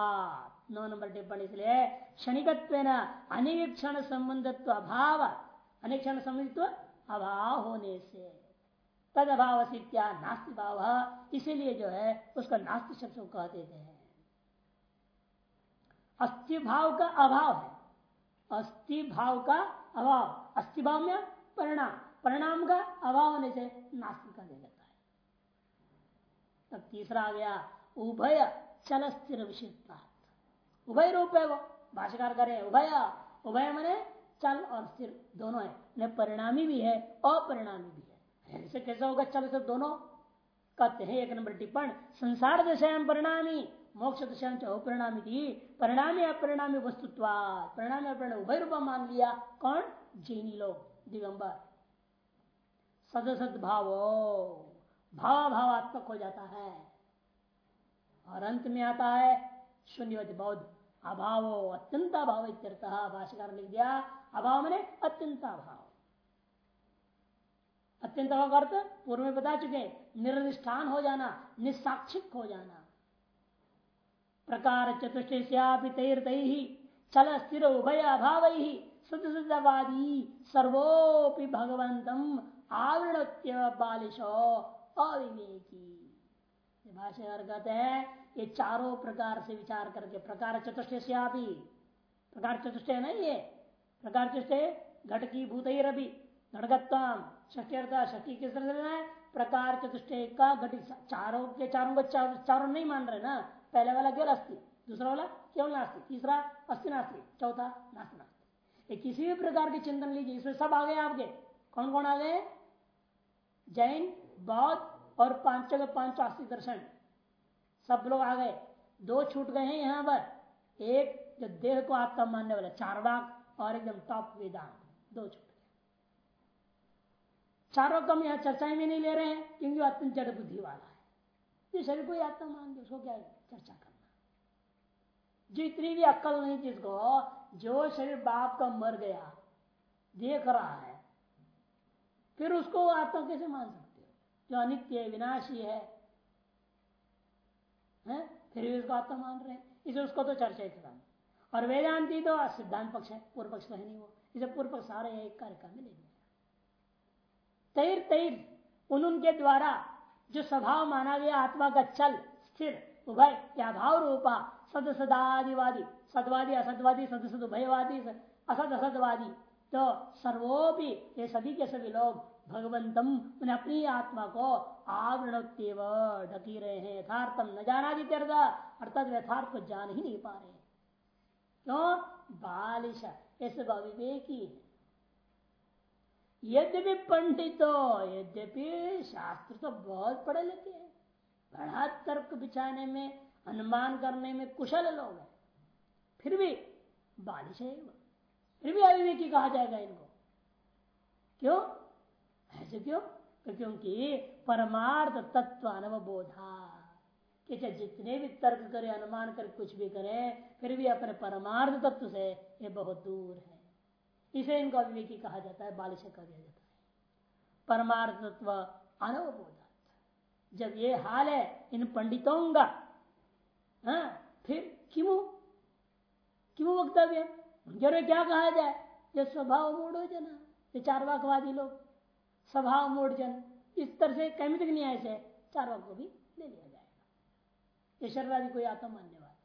नौ नंबर टिप्पणी इसलिए क्षणिकत्व अनेक क्षण संबंधत्व अभाव अनेक क्षण संबंधित्व अभाव होने से। तद अभाव से क्या? नास्ति भाव, इसीलिए जो है, उसका नास्ति शब्द कह देते हैं। अस्थि भाव का अभाव है। अस्थि भाव का अभाव। अस्थि भाव में परिणाम। परिणाम का अभाव होने से नास्तिक का दे जाता है। तब तीसरा आ गया, उभय चल स्थिर उभय रूप है वो। भाषाकार करे उभय। उभय मने चल और स्थिर दोनों है। परिणामी भी है, अपरिणामी भी है। ऐसे कैसे होगा चल से दोनों? कहते हैं एक नंबर टिप्पण, संसार दशा परिणामी। मोक्ष दशा परिणामी अपरिणामी वस्तुत्वा परिणामी अपरिणाम उभय रूप मान लिया कौन जैनी लोग दिगंबर सदसद भाव भाव भावात्मक हो जाता है और अंत में आता है शून्यवती बौद्ध अभाव अत्यंत अभाव भाष्यकार लिख दिया अभाव मैंने अत्यंत अभाव अत्यंत अभाव अर्थ पूर्व में बता चुके निर्दिष्ठान हो जाना निस्साक्षिक हो जाना प्रकार चतुष्ट तैर ही चल स्थिर उभय अभाव ही शुद्धवादी सर्वोपि भगवंतम आवृणत्य बालिशो अविवेकी। भाषा कहते हैं, ये चारों प्रकार से विचार करके प्रकार चतुष्ट प्रकार चतुष्ट है ना ये प्रकार चतुष्ट घट की भूत ही रवि घटगत्वाम षष्ट्यर्था षष्टी किस तरह से है? प्रकार चतुष्ट का घट चारों के चारों को चारों नहीं मान रहे ना? पहले वाला केवल अस्थि दूसरा वाला केवल नास्तिक तीसरा अस्थि नास्तिक चौथा नास्त नास्तिक किसी भी प्रकार के चिंतन लीजिए, इसमें सब आ गए आपके। कौन कौन आ गए? जैन, बौद्ध और पाँच पाँच आस्तिक दर्शन। सब लोग आ गए। दो छूट गए हैं यहाँ पर। एक जो देह को आत्मा मानने वाला चार और एकदम टॉप वेदांत। दो छूट गए। चारों हम यहाँ चर्चाएँ में नहीं ले रहे हैं, क्योंकि अत्यंत जड़ बुद्धि वाला है। जिस शरीर को आत्मा मान दो उसको क्या चर्चा करना। जितनी भी अक्ल नहीं जिसको जो शरीर बाप का मर गया देख रहा है फिर उसको आत्मा कैसे मान सकते हो? जो अनित्य विनाशी है, है? फिर भी उसको आत्मा मान रहे हैं। इसे उसको तो चर्चा ही खत्म और वेदांति तो सिद्धांत पक्ष है पूर्व पक्ष तो है नहीं वो। इसे पूर्व पक्ष सारे एक कार्यक्रम में ले लिया। तैर तैर उन उनके द्वारा जो स्वभाव माना गया आत्मा का चल, स्थिर, उभय, या भाव रूपा सद सदादिवादी सदवादी, असदवादी सद सद उभयवादी असद असदवादी। तो सर्वोपि, ये सभी के सभी लोग भगवंतम, उन्हें अपनी आत्मा को आवरणोत्व ढकी रहे हैं। यथार्थम न जाना अर्थात यथार्थ को जान ही नहीं पा रहे। क्यों? बालिश ऐसे अविवेकी है यद्यपि पंडितो यद्यपि शास्त्र तो बहुत पढ़े लिखे हैं। बड़ा तर्क बिछाने में, अनुमान करने में कुशल लोग हैं। फिर भी बालिश है, फिर भी अविवेकी कहा जाएगा इनको। क्यों? ऐसे क्यों? तो क्योंकि परमार्थ तत्व अनवबोधा। कि चाहे जितने भी तर्क करे, अनुमान कर, कुछ भी करे, फिर भी अपने परमार्थ तत्व से ये बहुत दूर है। इसे इनको अविवेकी कहा जाता है बालिश कहा जाता है। परमार्थ तत्व जब ये हाल है इन पंडितों का हाँ, फिर क्यों क्यों वक्तव्य? उनके क्या कहा जाए? जो स्वभाव मूड हो जाना। ये चारवाकवादी लोग। स्वभाव मूड जन। इस तरह से कैमितिक न्याय से चारवाक को भी ले लिया जाएगा। ये शर्वादी कोई आता मानने वाला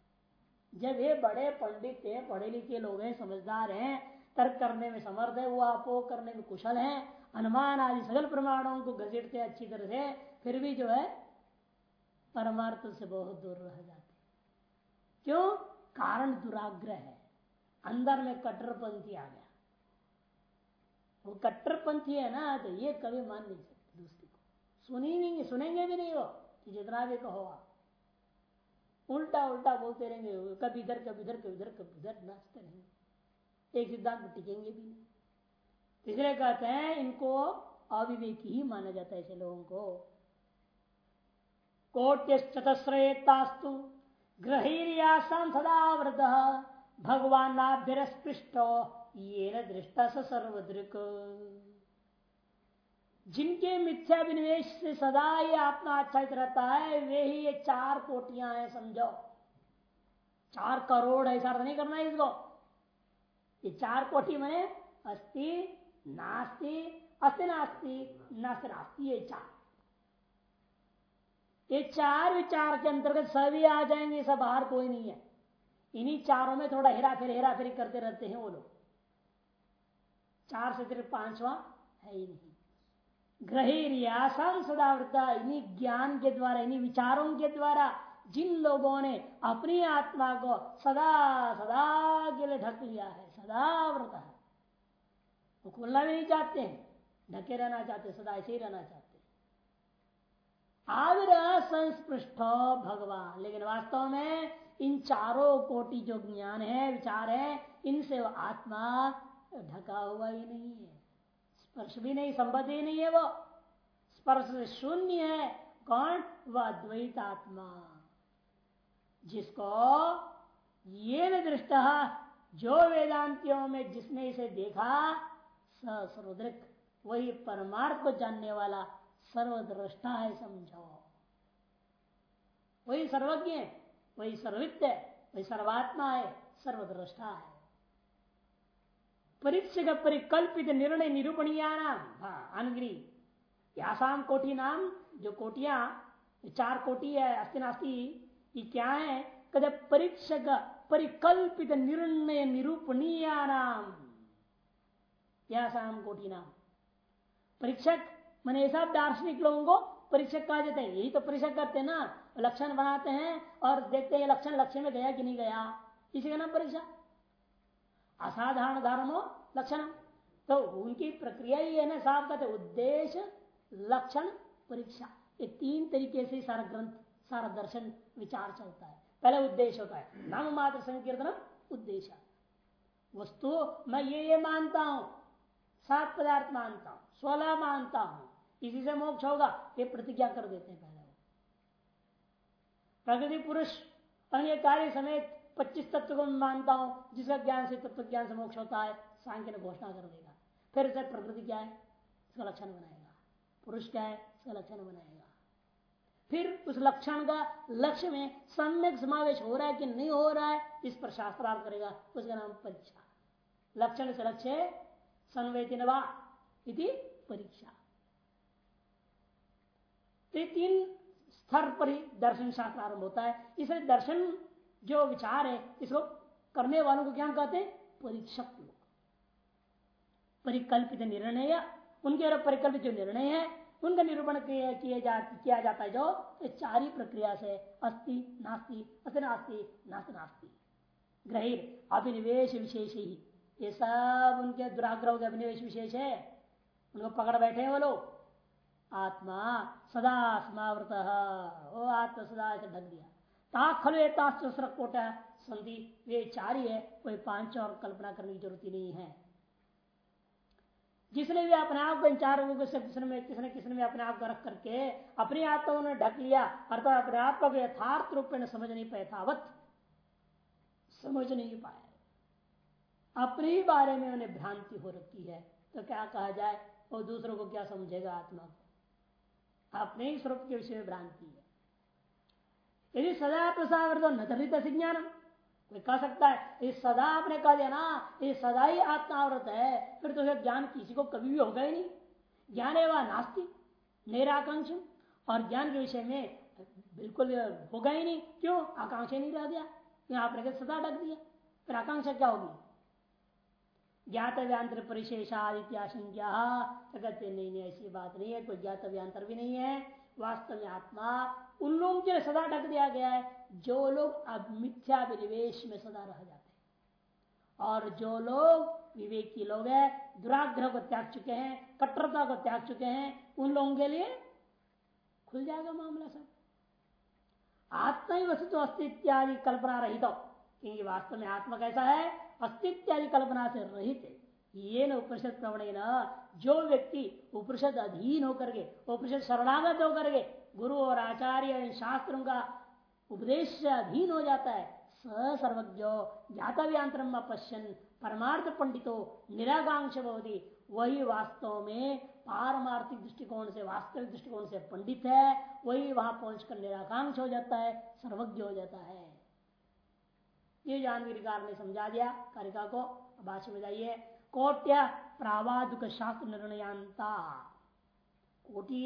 जब ये बड़े पंडित है पढ़े लिखे लोग हैं समझदार हैं तर्क करने में समर्थ है, वो आपो करने में कुशल है। अनुमान आदि सगल प्रमाणों को घसीटते अच्छी तरह से, फिर भी जो है, परमार्थ से बहुत दूर रह जाते क्यों? कारण दुराग्रह है। अंदर में कट्टरपंथी आ गया। वो कट्टरपंथी है ना तो ये कभी मान नहीं सकते दूसरी को। सुनी नहीं, सुनेंगे भी नहीं कि जितना भी कहो आप। उल्टा उल्टा बोलते रहेंगे, कभी इधर कभी इधर कभी इधर कभी इधर, नाचते रहेंगे। एक सिद्धांत टिकेंगे भी नहीं। इसलिए कहते हैं, इनको अविवेकी ही माना जाता है ऐसे लोगों को। कोट्य चतस्रेतास्तु ग्रहीरियासाम सदावृत भगवान नाभ्यस्पृष्ट ये न दृष्टा सर्वदृक। जिनके मिथ्या विनिवेश से सदा ये आत्मा आच्छादित रहता है, वे ही ये चार कोटियाँ हैं, समझो। चार करोड़ ऐसा नहीं करना है इसको। ये चार कोटि मने अस्ति, नास्ति अस्ति नास्ति नास्ति नास्ति, ये चार। ये चार विचार के अंतर्गत सभी आ जाएँगे, सब बाहर कोई नहीं है। इन्हीं चारों में थोड़ा हेरा फेरी हेरा फेरी करते रहते हैं वो लोग। चार से सिर्फ़ पांचवा है ही नहीं। ग्रहिरियासम सदावृता इन्हीं ज्ञान के द्वारा, इन्हीं विचारों के द्वारा जिन लोगों ने अपनी आत्मा को सदा सदा के लिए ढक लिया है सदाव्रत है, वो खुलना भी नहीं चाहते हैं, ढके रहना चाहते सदा ऐसे ही रहना चाहते आविर संस्पृष्ट भगवान, लेकिन वास्तव में इन चारों कोटि जो ज्ञान है, विचार है, इनसे वो आत्मा ढका हुआ ही नहीं है। स्पर्श भी नहीं संबद्ध ही नहीं है वो। स्पर्श शून्य है, कौन? वह अद्वैत आत्मा जिसको ये न दृष्ट, जो वेदांतियों में जिसने इसे देखा सर्वदृक वही परमार्थ को जानने वाला सर्वद्रष्टा है समझो। वही सर्वज्ञ है, वही सर्वित्य है, वही सर्वात्मा है, सर्वद्रष्टा है। परीक्षक परिकल्पित निर्णय निरूपणीय नाम हाँ यासाम कोटि नाम, जो कोटिया, चार कोटि है अस्ति नास्ति ये क्या है? कद परीक्षक परिकल्पित निर्णय निरूपणीय नाम यासाम कोटि नाम परीक्षक मैंने ऐसा दार्शनिक लोगों को परीक्षक कहा जाता है। यही तो परीक्षक करते हैं ना। लक्षण बनाते हैं और देखते हैं लक्षण लक्ष्य में गया कि नहीं गया। इसी का नाम परीक्षा असाधारण धर्म लक्षण। तो उनकी प्रक्रिया ही है ना, साफ़ कहते उद्देश्य, लक्षण परीक्षा ये तीन तरीके से सारा ग्रंथ, सारा दर्शन विचार चलता है, पहले उद्देश्य होता है। नाम मात्र संकीर्तन उद्देश्य। वस्तु मैं ये ये मानता हूँ, सात पदार्थ मानता हूँ, सोलह मानता हूँ, इसी से मोक्ष होगा, ये प्रतिज्ञा कर देते हैं पहले प्रकृति पुरुष, अन्य कार्य समेत पच्चीस तत्व को मानता हूँ, जिसका ज्ञान से तत्व ज्ञान से मोक्ष होता है, सांख्य ने घोषणा कर देगा। फिर से प्रकृति क्या है? इसका लक्षण बनाएगा। पुरुष क्या है? इसका लक्षण बनाएगा। फिर उस लक्षण का लक्ष्य में सम्यक समावेश हो रहा है कि नहीं हो रहा है, इस पर शास्त्रार्थ करेगा। उसका नाम परीक्षा। लक्षण से लक्ष्य संवेदनवा परीक्षा। तो तीन स्तर पर ही दर्शन शास्त्र आरंभ होता है। इसलिए दर्शन जो विचार है, इसको करने वालों को क्या कहते हैं? परीक्षक लोग। परिकल्पित निर्णय उनके परिकल्पित जो निर्णय है उनका निरूपण किया जा, किया जाता है जो तो चार ही प्रक्रिया से अस्ति नास्ति अस्त नास्ति नास्त नास्ति ग्रहित अभिनिवेश विशेष ही। ये सब उनके दुराग्रह के अभिनिवेश विशेष है। उनको पकड़ बैठे वो लोग। आत्मा सदा स्मावृत वो आत्मा सदा से ढक दिया। ता खलु कोटा संधि वे चार ही है कोई पाँच और कल्पना करने की ज़रूरत नहीं है। जिसने भी अपने आप को इन चार लोगों से किसने में, किसने किसने में अपने आप को रख करके अपनी आत्मा ने ढक लिया, अर्थात अपने आप को यथार्थ रूप में समझ नहीं पाए थावत समझ नहीं पाए अपने बारे में उन्हें भ्रांति हो रखी है। तो क्या कहा जाए? और दूसरों को क्या समझेगा आत्मा को? अपने ही स्वरूप के विषय में भ्रांति है। यदि सदा प्रसाद न तभी कोई कह सकता है, ये सदा आपने कह दिया ना, ये सदा ही आत्मावृत है। फिर तो ज्ञान किसी को कभी भी होगा ही नहीं। ज्ञान है वह नास्तिक निराकांक्ष और ज्ञान के विषय में बिल्कुल होगा ही नहीं। क्यों? आकांक्षा नहीं रह गया यहाँ आपने सदा ढक दिया। फिर आकांक्षा क्या होगी? ज्ञात व्यांतर परिशेषादित्याशंज्ञा तो कहते नहीं नहीं ऐसी बात नहीं है, कोई ज्ञात व्यांतर भी नहीं है। वास्तव में आत्मा उन लोगों के लिए सदा ढक दिया गया है जो लोग अब मिथ्या विनिवेश में सदा रह जाते हैं। और जो लोग विवेकी लोग हैं दुराग्रह को त्याग चुके हैं कट्टरता को त्याग चुके हैं उन लोगों के लिए खुल जाएगा मामला सब। आत्मा ही वस्तु अस्तित्व कल्पना रहित तो, क्योंकि वास्तव में आत्मा कैसा है? अस्तित्व कल्पना से रहित है। ये न उपनिषद प्रवण न जो व्यक्ति उपनिषद अधीन होकर के, उपनिषद शरणागत होकर के, गुरु और आचार्य शास्त्रों का उपदेश से अधीन हो जाता है स सर्वज्ञ ज्ञातव्यांतरम पश्यन परमार्थ पंडितो निराकांक्ष बोधी वही वास्तव में पारमार्थिक दृष्टिकोण से, वास्तविक दृष्टिकोण से पंडित है, वही वहाँ पहुंचकर निराकांक्ष हो जाता है, सर्वज्ञ हो जाता है। ये जानवीरकार ने समझा दिया, कारिका को भाषा में जाइए। कोट्या प्रावादुक शास्त्र निर्णयांता कोटि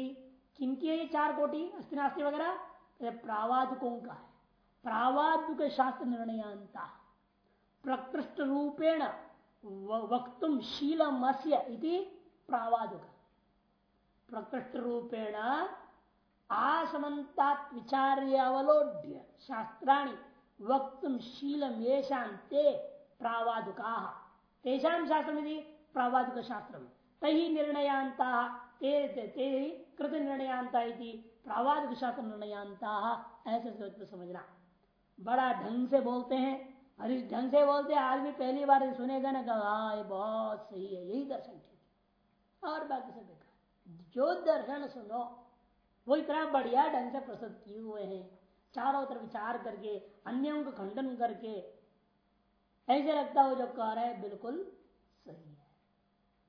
किनकी है चार कोटि अस्थिनास्ति वगैरह प्रावादुकों का है प्रावादुक शास्त्र निर्णयांता प्रकृष्ट रूपेण वक्तुम शीलम अस्य प्रावादुक प्रकृष्ट रूपेण आसमता विचार्य अवलोड्य शास्त्राणी वक्तुम शीलम ये प्रावादुका तेषा शास्त्र प्रावादुक शास्त्र तही निर्णयांता ते, ते, कृत निर्णयांता प्रावादिक शास्त्र निर्णयांता ऐसे समझना बड़ा ढंग से बोलते हैं और इस ढंग से बोलते हैं आदमी पहली बार सुनेगा ना कहा हाँ, ये बहुत सही है यही दर्शन ठीक और बाकी सब देखा जो दर्शन सुनो वो इतना बढ़िया ढंग से प्रस्तुत किए हुए हैं। चारों तरफ़ विचार करके अन्यों को खंडन करके ऐसे लगता हो जो कह रहे बिल्कुल सही है।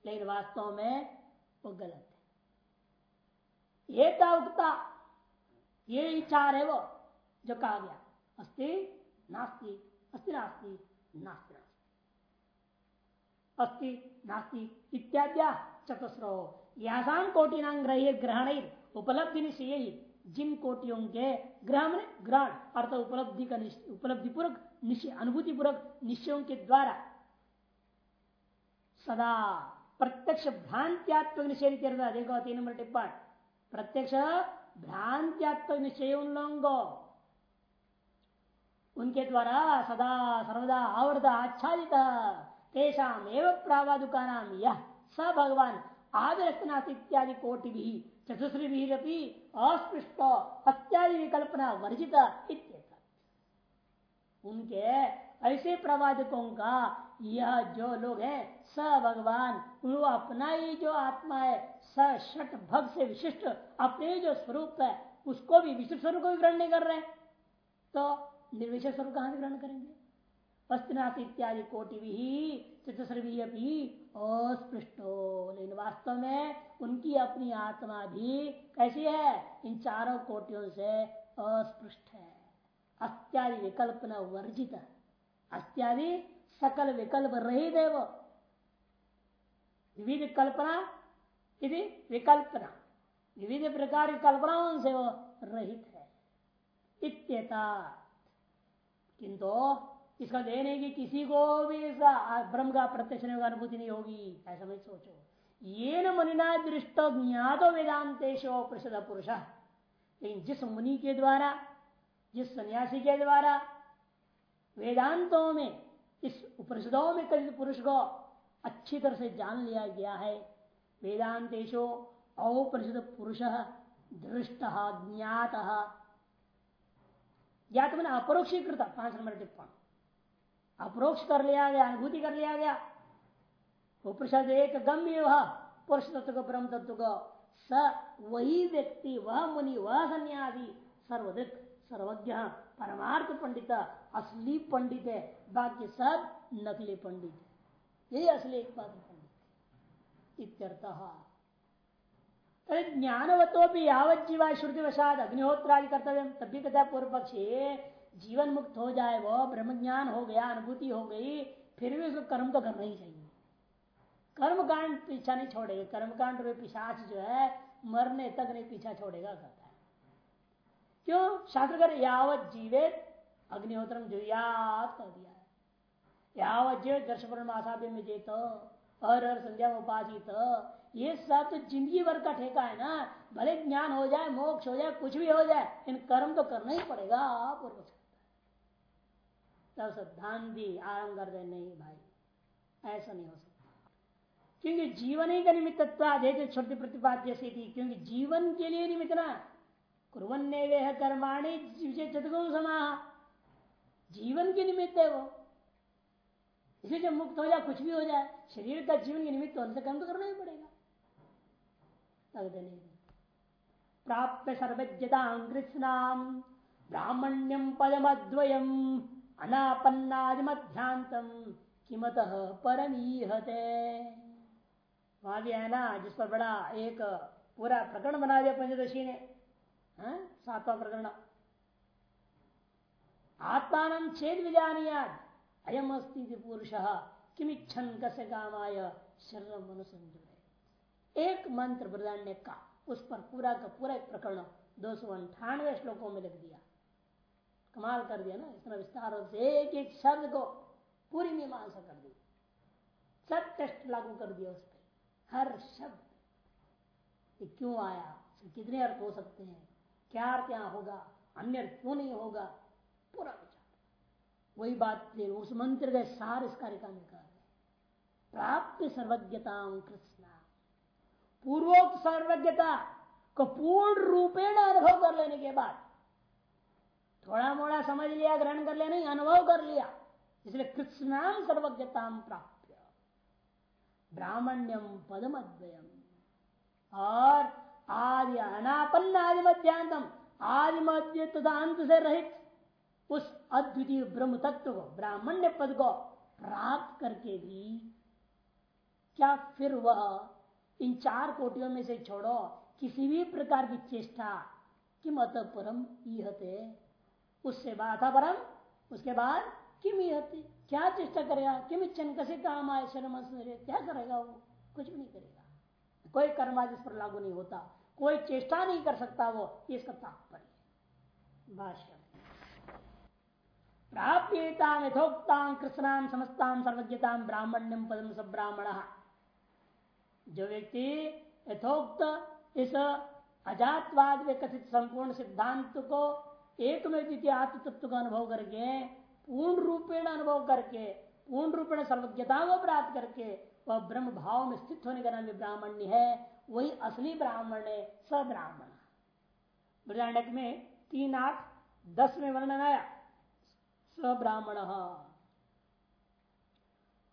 लेकिन वास्तव में वो गलत है। ये उगता ये विचार है वो, जो कहा गया। अस्ति नास्ति अस्ति नास्ति नास्ति अस्ति नास्ति इत्याद्या चतुस्रो। यासाम कोटि ग्रह ग्रहण उपलब्धि निश्चय। जिन कोटियों के ग्रहण ग्रहण अर्थ उपलब्धि का उपलब्धि पूर्वक निश्चय अनुभूति पूर्वक निश्चयों के द्वारा सदा प्रत्यक्ष भ्रांत्यात्मक निषेध देखो, तीन नंबर टिप्पण। प्रत्यक्ष भ्रांत्यात्मक निश्चय उन लोगों उनके द्वारा सदा, सर्वदा आवृत आच्छादित, तेषाम एवं प्रावादुका नाम यह स भगवान आदिरत्नाथ इत्यादि कोटि भी चतुश्री भी अस्पृष्ट, अत्यादि विकल्पना वर्जित उनके ऐसे प्रवादकों का, यह जो लोग है स भगवान वो अपना ही जो आत्मा है स षट भग से विशिष्ट, अपने जो स्वरूप है, उसको भी विशिष्ट स्वरूप को भी ग्रहण नहीं कर रहे तो निर्विशेष स्वरूप कहाँ से ग्रहण करेंगे? इत्यादि कोटि भी चित्रश्रवी अस्पृष्टो। लेकिन वास्तव में उनकी अपनी आत्मा भी कैसी है? इन चारों कोटियों से अस्पृष्ट है। अस्त्यादि विकल्पना वर्जित। अस्त्यादि सकल विकल्प रहित है वो विविध कल्पना यदि विकल्पना। विविध प्रकार की कल्पनाओं से वो रहित है। इत्यता किंतु इसका देने की किसी को भी इसका ब्रह्म का प्रत्यक्ष अनुभूति नहीं होगी, ऐसा मत सोचो। ये न मुनिना दृष्ट ज्ञात वेदांतेश प्रसिद्ध पुरुष। लेकिन जिस मुनि के द्वारा जिस सन्यासी के द्वारा वेदांतों में, इस उपनिषदों में कथित पुरुष को अच्छी तरह से जान लिया गया है, वेदांतेशो औपनिषद पुरुष दृष्ट, ज्ञात। ज्ञात मैंने अपरोक्षीकृत पाँच नंबर टिप्पण। अप्रोक्ष कर लिया गया, अनुभूति कर लिया गया। उपनिषद एक गम्य वह पुरुष तत्व को, ब्रह्म तत्व को, स वही व्यक्ति, वह मुनि, वह सन्यासी, सर्वदिक सर्वज्ञ परमार्थ पंडित असली पंडित है बाकी सब नकली पंडित है यही असली एक बात पंडित ज्ञानवतो भी यावत जीवा श्रुति वसाद अग्निहोत्रादि कर्तव्य तभी कहता पूर्व पक्षी जीवन मुक्त हो जाए वो ब्रह्म ज्ञान हो गया अनुभूति हो गई फिर भी उसको कर्म तो करना ही चाहिए कर्म कांड पीछा नहीं छोड़ेगा कर्म कांड पिशाच जो है मरने तक नहीं पीछा छोड़ेगा कहता है क्यों? शास्त्र कर यावत जीवित अग्निहोत्र जुयात दिया है। यावत मासाभ्य में जेत संध्या ये सब तो ज़िंदगी भर का ठेका है ना? भले ज्ञान हो जाए, मोक्ष हो जाए, कुछ भी हो जाए, इन कर्म तो करना ही पड़ेगा, पूर्व तब सिद्धांति आराम कर दे, नहीं भाई, ऐसा नहीं हो सकता। क्योंकि जीवन ही का निमित्त छोटी प्रतिपाद्य से थी क्योंकि जीवन के लिए निमित्त ना कुरन्ने वे कर्माणी चतुर्गुण समा जीवन के निमित्त है वो। इसलिए जब मुक्त हो जाए, कुछ भी हो जाए, शरीर का जीवन के निमित्त होने से कर्म तो करना ही पड़ेगा। प्राप्त सर्वज्ञता कृष्णाम ब्राह्मण्यम पदमद्वयम अनापन्नादिमध्यांतम किमत परमीहते। वहाँ भी है ना जिस पर बड़ा एक पूरा प्रकरण बना दिया पंचदशी ने? सातवा प्रकरण। आत्मान छेद विजानियाद अयम अस्ती पुरुष। किमिच्छन कसे कामाय? शरीर मनुष्य एक मंत्र प्रधान का। उस पर पूरा का पूरा एक प्रकरण। दो सौ अंठानवे श्लोकों में लिख दिया। कमाल कर दिया ना? इतना विस्तार से एक एक शब्द को पूरी मीमांसा कर दी। सब टेस्ट लागू कर दिया उस पर हर शब्द। क्यों आया? कितने अर्थ हो सकते हैं? क्या अर्थ यहाँ होगा? अन्य क्यों नहीं होगा? पूरा विचार। वही बात उस मंत्र के सार इस कार्यक्रम कर प्राप्त सर्वज्ञता कृष्ण। पूर्वोक्त सर्वज्ञता को पूर्ण रूपेण अनुभव कर लेने के बाद थोड़ा मोड़ा समझ लिया, ग्रहण कर लिया, नहीं, अनुभव कर लिया, इसलिए कृष्णाम सर्वज्ञता प्राप्त ब्राह्मण्यम पदम और आदि अनापन्न आदि मध्यांतम आदि मध्य से रहित। उस अद्वितीय ब्रह्म तत्व को, ब्राह्मण्य पद को प्राप्त करके भी क्या फिर वह इन चार कोटियों में से छोड़ो, किसी भी प्रकार की चेष्टा, किम अत परम इहते उससे बाधा परम, उसके बाद किम इहते क्या चेष्टा करेगा? किम इच्छन? कैसे काम आए? शर्म क्या करेगा वो? कुछ भी नहीं करेगा। कोई कर्म इस पर लागू नहीं होता। कोई चेष्टा नहीं कर सकता वो ये इसका तात्पर्य भाष्य प्राप्यता यथोक्ता कृष्णाम समस्ताम सर्वज्ञता ब्राह्मण्यम पदम सब ब्राह्मण जो व्यक्ति यथोक्त इस अजातवाद में कथित संपूर्ण सिद्धांत को एक में द्वितीय आत्म तत्व का अनुभव करके, पूर्ण रूपेण अनुभव करके, पूर्ण रूपेण सर्वज्ञता को प्राप्त करके, वह ब्रह्म भाव में स्थित होने का नाम ब्राह्मण्य है। वही असली ब्राह्मण है, सब्राह्मण। बृदारण्यक में तीन आठ, दस में वर्णन आया स ब्राह्मण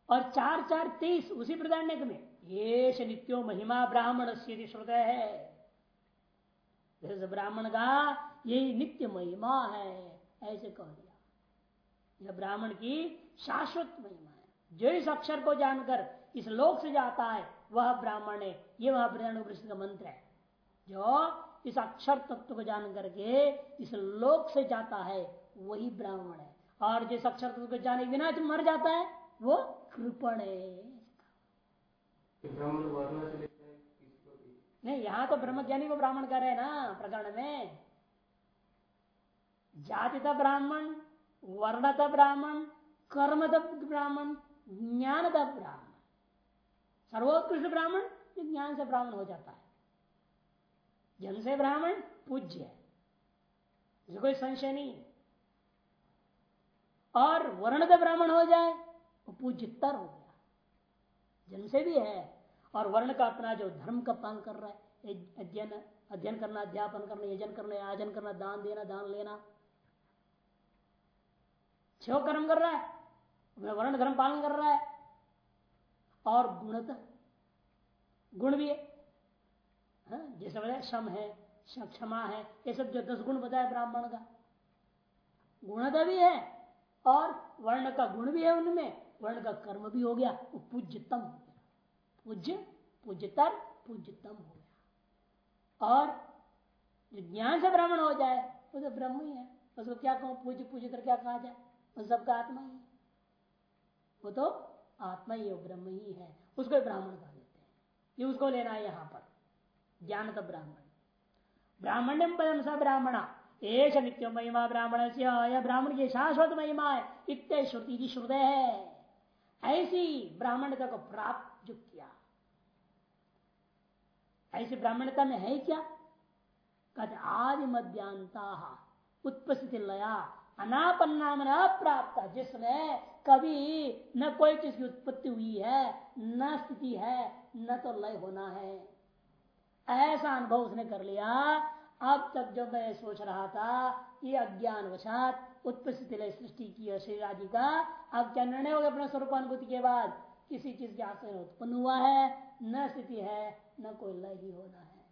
और चार चार तेईस, उसी प्रधान्य में ये नित्यो महिमा ब्राह्मण से है। ब्राह्मण का यही नित्य महिमा है, ऐसे कह दिया। यह ब्राह्मण की शाश्वत महिमा है। जो इस अक्षर को जानकर, इस लोक से जाता है वह ब्राह्मण है। ये वह ब्रह्म का मंत्र है। जो इस अक्षर तत्व को जान करके इस लोक से जाता है वही ब्राह्मण है। और जिस अक्षर तत्व को जाने बिना जो मर जाता है वो कृपण है। नहीं यहाँ तो ब्रह्म ज्ञानी को ब्राह्मण कर रहे ना प्रकरण में। जातिता ब्राह्मण वर्ण था ब्राह्मण कर्मत ब्राह्मण ज्ञान था ब्राह्मण। सर्वोत्कृष्ट ब्राह्मण ज्ञान से ब्राह्मण हो जाता है। जन से ब्राह्मण पूज्य है। कोई संशय नहीं और वर्णत ब्राह्मण हो जाए, वो पूज्यतर हो गया। जन से भी है, और वर्ण का अपना जो धर्म का पालन कर रहा है अध्ययन अध्ययन करना, अध्यापन करना, यजन करना, आयोजन करना, दान देना, दान लेना। छो कर्म कर रहा है वर्ण धर्म पालन कर रहा है और गुणत। गुण भी है। हाँ, जैसे बताया श्रम है क्षमा है ये सब जो दस गुण बताया ब्राह्मण का। गुणता भी है और वर्ण का गुण भी है उनमें। वर्ण का कर्म भी हो गया वो पूज्यतम हो गया। पूज्य पूज्यतर पूज्यतम हो गया। और जो ज्ञान से ब्राह्मण हो जाए वो तो ब्रह्म ही है। उसको क्या कहूँ? पूज्य पूज्यतर क्या कहा जाए? वो सबका आत्मा ही है। वो तो आत्मा ही ब्रह्म ही है, उसको ब्राह्मण कहा देते हैं। ये उसको लेना है यहाँ पर। ज्ञान तो ब्राह्मण। ब्राह्मण्यम पदम स ब्राह्मण। एश नित्य महिमा ब्राह्मण से यह ब्राह्मण की शाश्वत महिमा है। इत्य श्रुति की श्रुदय है। ऐसी ब्राह्मणता को प्राप्त जो किया। ऐसी ब्राह्मणता में है क्या? कहते आदि मध्यांता उत्पस्थिति लया अनापन्ना मन अप्राप्त जिसमें कभी न कोई चीज़ की उत्पत्ति हुई है, न स्थिति है, न तो लय होना है। ऐसा अनुभव उसने कर लिया। अब तक जो मैं सोच रहा था, ये अज्ञान वशात उत्पत्ति सृष्टि की शरीर आदि का अब क्या निर्णय हो गया अपने स्वरूपानुभूति के बाद? किसी चीज़ के आश्रय उत्पन्न हुआ है, न स्थिति है, न कोई लय ही होना है।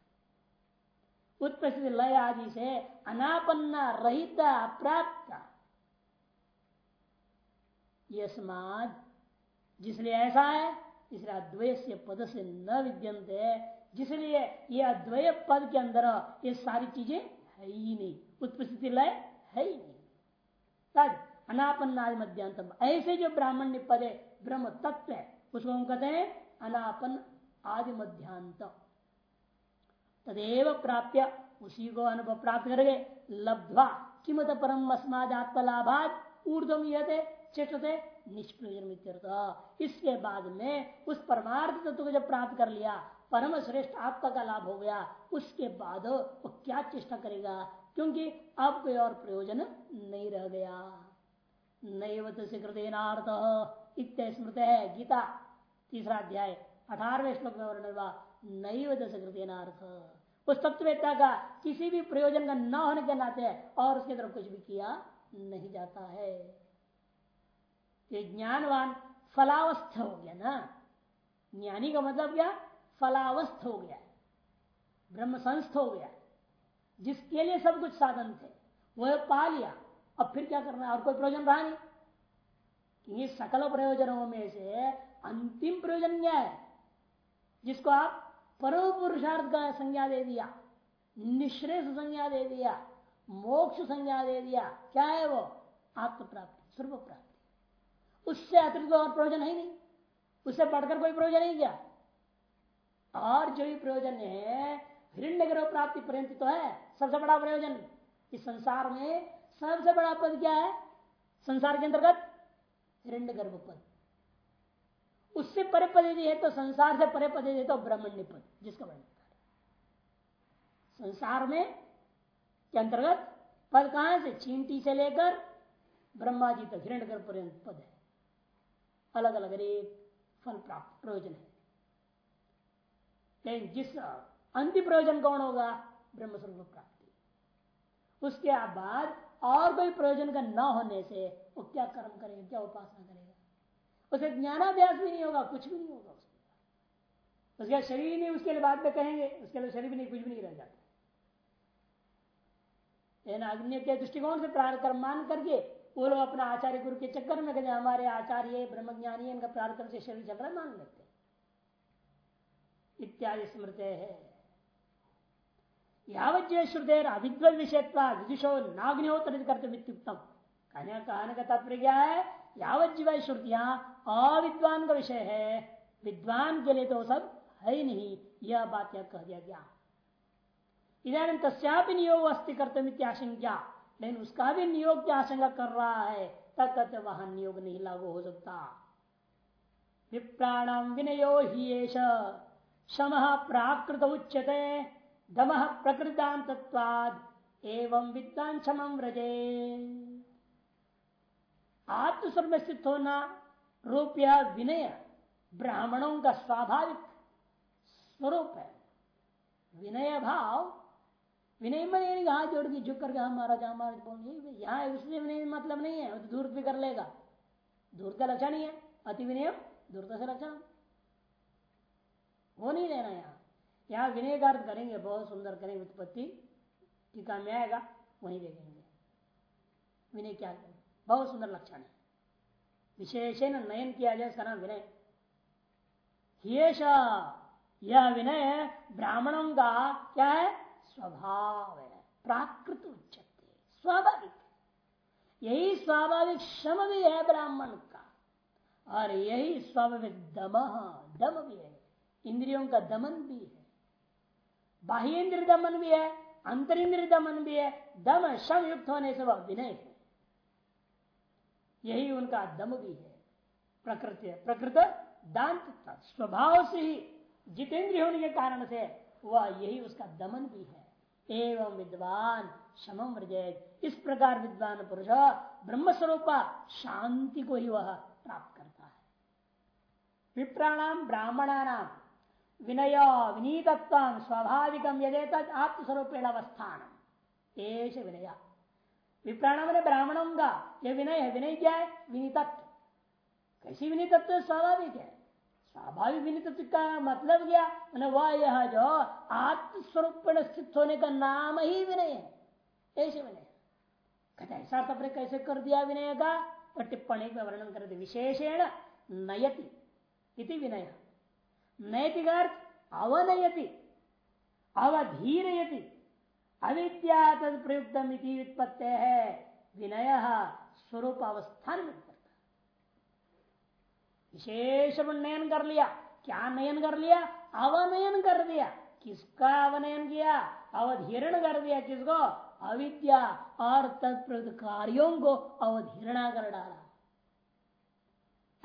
उत्पत्ति लय आदि से अनापन्ना रहित, अप्राप्त यस्माद जिसलिए ऐसा है, इसलिए अद्वय से पद से न विद्यंते जिसलिए ये अद्वय पद के अंदर ये सारी चीज़ें है ही नहीं उत्पस्थिति लय है ही नहीं। तद अनापन मध्यांतम। ऐसे जो ब्राह्मण पद है, ब्रह्म तत्व है, उसको हम कहते हैं अनापन आदि मध्यांत। तदेव प्राप्य, उसी को अनुभव प्राप्त करके लब्धवा। किमत परम अस्माद आत्मलाभात ऊर्धम यते। चेष्टते निष्प्रयोजन इसके बाद में उस परमार्थ तत्व को जब प्राप्त कर लिया परम श्रेष्ठ आत्मा का लाभ हो गया? उसके बाद वो क्या चेष्टा करेगा? क्योंकि अब कोई और प्रयोजन नहीं रह गया। कृतेनार्थ इत्य स्मृत है। गीता, तीसरा अध्याय, अठारहवें श्लोक में वर्णन हुआ नैव कृतेनार्थ उस तत्ववेता का किसी भी प्रयोजन का न होने के नाते और उसके तरफ़ कुछ भी किया नहीं जाता है। ये ज्ञानवान फलावस्थ हो गया ना। ज्ञानी का मतलब क्या? फलावस्थ हो गया। ब्रह्म संस्थ हो गया। जिसके लिए सब कुछ साधन थे, वह पा लिया। अब फिर क्या करना और कोई प्रयोजन रहा नहीं। ये सकल प्रयोजनों में से अंतिम प्रयोजन क्या है? जिसको आप परम पुरुषार्थ का संज्ञा दे दिया निश्रेष संज्ञा दे दिया, मोक्ष संज्ञा दे दिया, क्या है वो? आत्म प्राप्ति सर्व प्राप्ति उससे अतिरिक्त और प्रयोजन है नहीं। उससे बढ़कर कोई प्रयोजन नहीं क्या। और जो भी प्रयोजन है, हिरण्य गर्भ प्राप्ति पर्यंत तो है, सबसे बड़ा प्रयोजन। इस संसार में सबसे बड़ा पद क्या है? संसार के अंतर्गत हिरण्य गर्भ पद। उससे परे पद यदि है तो संसार से परे पद यदि तो ब्रह्मण्य पद, जिसका वर्णन संसार में के अंतर्गत पद कहाँ से? चींटी से लेकर ब्रह्मा जी तक, हिरण्य गर्भ पर्यंत पद है। अलग अलग एक फल प्राप्त, प्रयोजन है। लेकिन जिस अंतिम प्रयोजन कौन होगा? ब्रह्म स्वरूप प्राप्ति उसके बाद और कोई प्रयोजन का न होने से वो क्या कर्म करेगा, क्या उपासना करेगा? उसे ज्ञानाभ्यास भी नहीं होगा, कुछ भी नहीं होगा उसके उसका शरीर नहीं, उसके लिए बाद में कहेंगे, उसके लिए शरीर भी नहीं, कुछ भी नहीं रह जाता। अग्नि के दृष्टिकोण से प्रार कर्म मान करके वो लोग अपना आचार्य गुरु के चक्कर में कहते हमारे आचार्य, ब्रह्मज्ञानी, इनका प्रार्थना से शरीर चल रहा मान लेते इत्यादि स्मृत है। यावत श्रुतेर अविद्वत विषयत्वा विदुषो नाग्निहोत्र करते मित्युक्तम कहने कहने का तात्पर्य क्या है? यावत जीवा श्रुतियाँ अविद्वान का विषय है। विद्वान के लिए तो सब ही नहीं। यह बात यह कह दिया गया। इधर तस्यापि नियोग अस्थि कर्तव्य आशंका लेकिन उसका भी नियोग की आशंका कर रहा है? तब कहते वहाँ नियोग नहीं लागू हो सकता। विप्राणाम विनयो ही शम प्राकृत उच्यते। दम प्रकृतान एवं विद्वान क्षम व्रजे। आत्मस्वर में स्थित होना रूपया विनय, ब्राह्मणों का स्वाभाविक स्वरूप है। विनय भाव विनय में हाथ जोड़ के झुक करके हम महाराज हम महाराज, बोल यहाँ उससे विनय मतलब नहीं है तो दूर भी कर लेगा। दूर का लक्षण ही है, अति विनय दूरता से लक्षण वो नहीं लेना यहाँ। यहाँ विनय का अर्थ करेंगे, बहुत सुंदर करेंगे उत्पत्ति टीका में आएगा, वहीं देखेंगे। विनय क्या करें? बहुत सुंदर लक्षण है। विशेष नयन किया जाए उसका नाम विनय। यह विनय ब्राह्मणों का क्या है? स्वभाव है प्राकृत उच्चते स्वाभाविक यही स्वाभाविक श्रम भी है ब्राह्मण का, और यही स्वाभाविक दम दम भी है। इंद्रियों का दमन भी है। बाह्य इंद्र दमन भी है अंतर इंद्र दमन भी है, दम श्रम युक्त होने से वह विनय है। यही उनका दम भी है, प्रकृति, प्रकृत दांत स्वभाव से ही जितेंद्रिय होने के कारण से वह यही उसका दमन भी है। एवं विद्वान क्षम इस प्रकार विद्वान पुरुष ब्रह्म स्वरूप शांति को ही वह प्राप्त करता है। विप्राणाम ब्राह्मणानाम विनय विनीतत्व स्वाभाविक यदे तद अवस्थान। एश विनय। विप्राण मैंने ब्राह्मणों का यह विनय है, विनय क्या है? विनीतत्व। कैसी विनीतत्व? स्वाभाविक है। स्वाभाविक विनित का मतलब क्या वह यह जो आत्मस्वरूप स्थित होने का नाम ही विनय है। ऐसे विनय कहते ऐसा अपने कैसे कर दिया विनय का? तो टिप्पणी में वर्णन कर दे। विशेषेण नयति इति विनय। नैतिक अर्थ अवनयति, अवधीरयति, अविद्या तद प्रयुक्त व्युत्पत्ति। है विनय स्वरूप अवस्थान विशेष नयन कर लिया। क्या नयन कर लिया? अवनयन कर दिया। किसका अवनयन किया? अवधीर्ण कर दिया किसको? अविद्या। और तत्प्रत कार्यों को अवधीरणा कर डाला।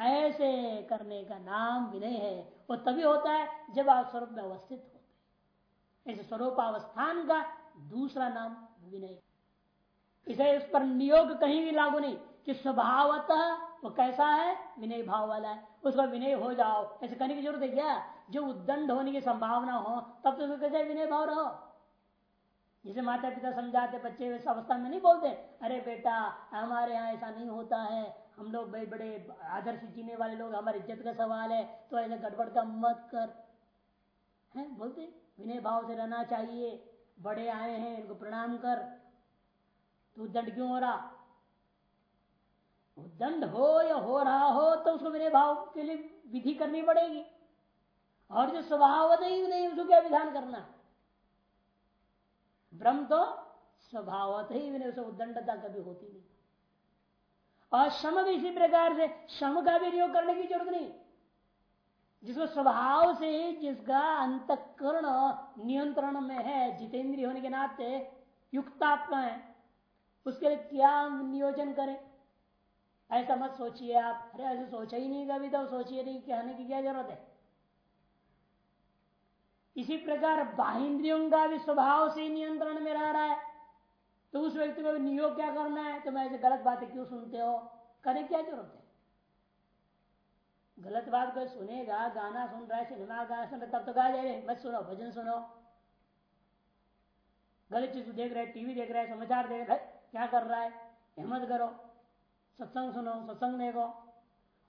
ऐसे करने का नाम विनय है। वो तभी होता है जब आप स्वरूप में अवस्थित होते ऐसे स्वरूप अवस्थान का दूसरा नाम विनय इसे इस पर नियोग कहीं भी लागू नहीं। कि स्वभावतः वो कैसा है? विनय भाव वाला है। उसका विनय हो जाओ। ऐसे करने की ज़रूरत है क्या? जो उद्दंड होने की संभावना हो, तब तो कैसे विनय भाव रहो। जिसे माता पिता समझाते, बच्चे इस अवस्था में नहीं बोलते, अरे बेटा, हमारे यहाँ ऐसा नहीं होता है। हम लोग बड़े बड़े आदर्श जीने वाले लोग, हमारी इज़्ज़त का सवाल है। तो ऐसे गड़बड़ का मत कर। है? बोलते विनय भाव से रहना चाहिए। बड़े आए हैं, इनको प्रणाम कर। तू दंड क्यों हो रहा? दंड हो या हो रहा हो तो उसको विनय भाव के लिए विधि करनी पड़ेगी। और जो स्वभाव नहीं नहीं, उसको क्या विधान करना? ब्रह्म तो स्वभावत ही, विनय उसे उदंडता कभी होती नहीं। और श्रम भी इसी प्रकार से श्रम का भी प्रयोग करने की ज़रूरत नहीं। जिसको स्वभाव से, जिसका अंतकरण नियंत्रण में है, जितेंद्रिय होने के नाते युक्तात्मा है, उसके लिए क्या नियोजन करें? ऐसा मत सोचिए आप। अरे ऐसे सोचा ही नहीं कभी तो सोचिए नहीं कहने की क्या ज़रूरत है? इसी प्रकार बाहिंद्रियों का भी स्वभाव से नियंत्रण में रह रहा है। तो उस व्यक्ति को नियोग क्या करना है? तो मैं ऐसे गलत बातें क्यों सुनते हो? करने क्या ज़रूरत है? गलत बात कोई सुनेगा, गाना सुन रहा है, सिनेमा गाना सुन रहा तब तो गा जाए मत सुनो, भजन सुनो। गलत चीज़ देख रहे टीवी देख रहे समाचार देख रहे क्या कर रहा है? हिम्मत करो। सत्संग सुनो, सत्संग देखो।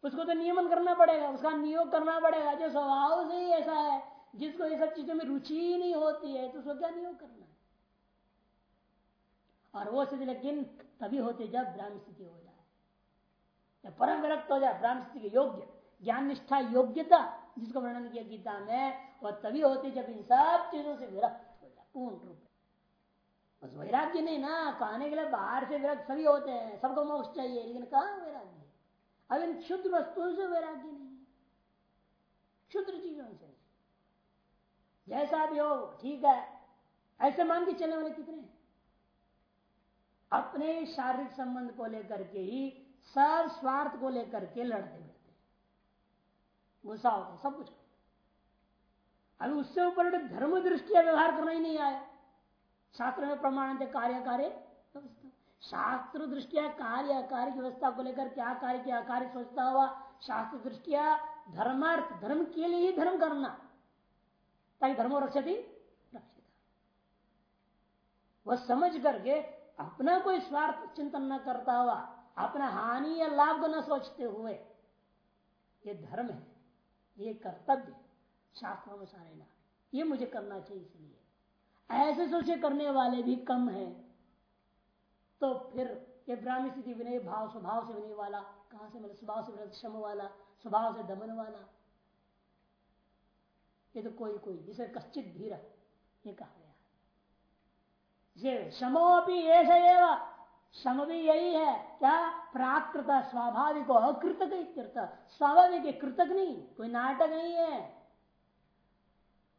उसको तो नियमन करना पड़ेगा, उसका नियोग करना पड़ेगा, जो स्वभाव से ही ऐसा है, जिसको ये सब चीज़ों में रुचि ही नहीं होती है तो उसको क्या नियोग करना है? और वो स्थिति लेकिन तभी होती जब ब्राह्म स्थिति हो जाए। जब परम विरक्त हो जाए, ब्राह्म स्थिति के योग्य ज्ञान निष्ठा योग्यता, जिसको वर्णन किया गीता में वह तभी होती जब इन सब चीज़ों से विरक्त हो जाए, पूर्ण रूप बस वैराग्य नहीं ना कहने के लिए बाहर से विरक्त सभी होते हैं, सबको मोक्ष चाहिए, लेकिन कहा वैराग्य अब इन क्षुद्र वस्तुओं से वैराग्य नहीं क्षुद्र चीज़ों से। जैसा भी हो, ठीक है। ऐसे मान के चलने वाले कितने अपने शारीरिक संबंध को लेकर के ही सब स्वार्थ को लेकर के लड़ते लड़ते गुस्सा होते सब कुछ अभी उससे ऊपर धर्म दृष्टि व्यवहार करना ही नहीं आया। शास्त्र में प्रमाण कार्य कार्य शास्त्र दृष्टिया कार्य कार्य व्यवस्था को लेकर क्या कार्य क्या? कार्य सोचता हुआ शास्त्र दृष्टिया धर्मार्थ, धर्म के लिए ही धर्म करना। ताकि धर्मो रक्षति रक्षित वह समझ करके अपना कोई स्वार्थ चिंतन न करता हुआ, अपना हानि या लाभ को न सोचते हुए, ये धर्म है, ये कर्तव्य शास्त्रों में सारे ना। ये मुझे करना चाहिए इसलिए। ऐसे सोचे करने वाले भी कम है। तो फिर ये ब्राह्मी स्थिति विनय भाव, स्वभाव से विनय वाला, कहाँ से मतलब स्वभाव से क्षम वाला, स्वभाव से दमन वाला। ये तो कोई कोई, जिसे कश्चित धीर ये कहा गया ये शमो भी ऐसा शम भी यही है। क्या? प्राकृत स्वाभाविक अकृतक स्वाभाविक कृतक नहीं, कोई नाटक नहीं है।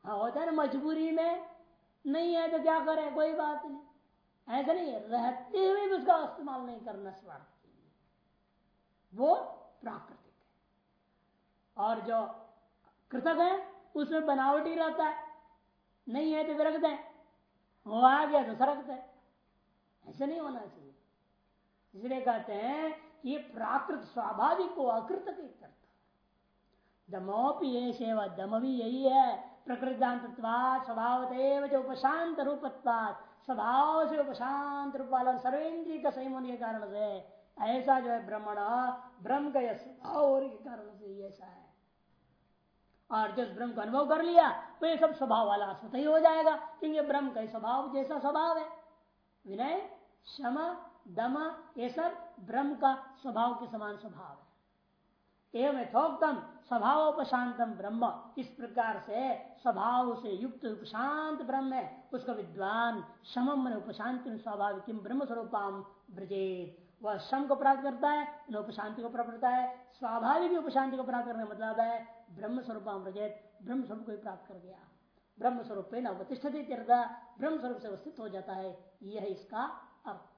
हाँ होता है ना, मजबूरी में नहीं है तो क्या करें? कोई बात नहीं। ऐसा नहीं? रहते हुए भी उसका इस्तेमाल नहीं करना स्वार्थ के लिए। वो प्राकृतिक है। और जो कृतक है, उसमें बनावट रहता है। नहीं है तो विरक दें वो आ गया तो सरक है। ऐसे नहीं होना चाहिए। इसलिए कहते हैं ये प्राकृत स्वाभाविक को अकृत करता दमोपी ये सेवा दम भी यही है। प्रकृतांत स्वभाव जो उपशांत रूपत्वाद स्वभाव से उपशांत रूप वाला सर्वेन्द्रीय का सही होने के कारण से। ऐसा जो है ब्रह्मण, ब्रह्म का स्वभाव के कारण से ऐसा है। और जिस ब्रह्म का अनुभव कर लिया तो ये सब स्वभाव वाला स्वतः ही हो जाएगा, क्योंकि ब्रह्म का स्वभाव जैसा स्वभाव है। विनय, शम, दम, ये सब ब्रह्म का स्वभाव के समान स्वभाव है। एवं यथोक्तम स्वभाव उपशांतम ब्रह्म। इस प्रकार से स्वभाव से युक्त उपशांत ब्रह्म है। उसका विद्वान मन उपशांति स्वाभाविक ब्रह्म स्वरूपाम ब्रजेत वह शम को प्राप्त करता है उपशांति को प्राप्त करता है, स्वाभाविक उपशांति को प्राप्त करने का मतलब है ब्रह्म स्वरूपाम ब्रजेत ब्रह्म स्वरूप को प्राप्त कर गया। ब्रह्म स्वरूप अवतिष्ठती ब्रह्म स्वरूप से अवस्थित हो जाता है। यह इसका अर्थ।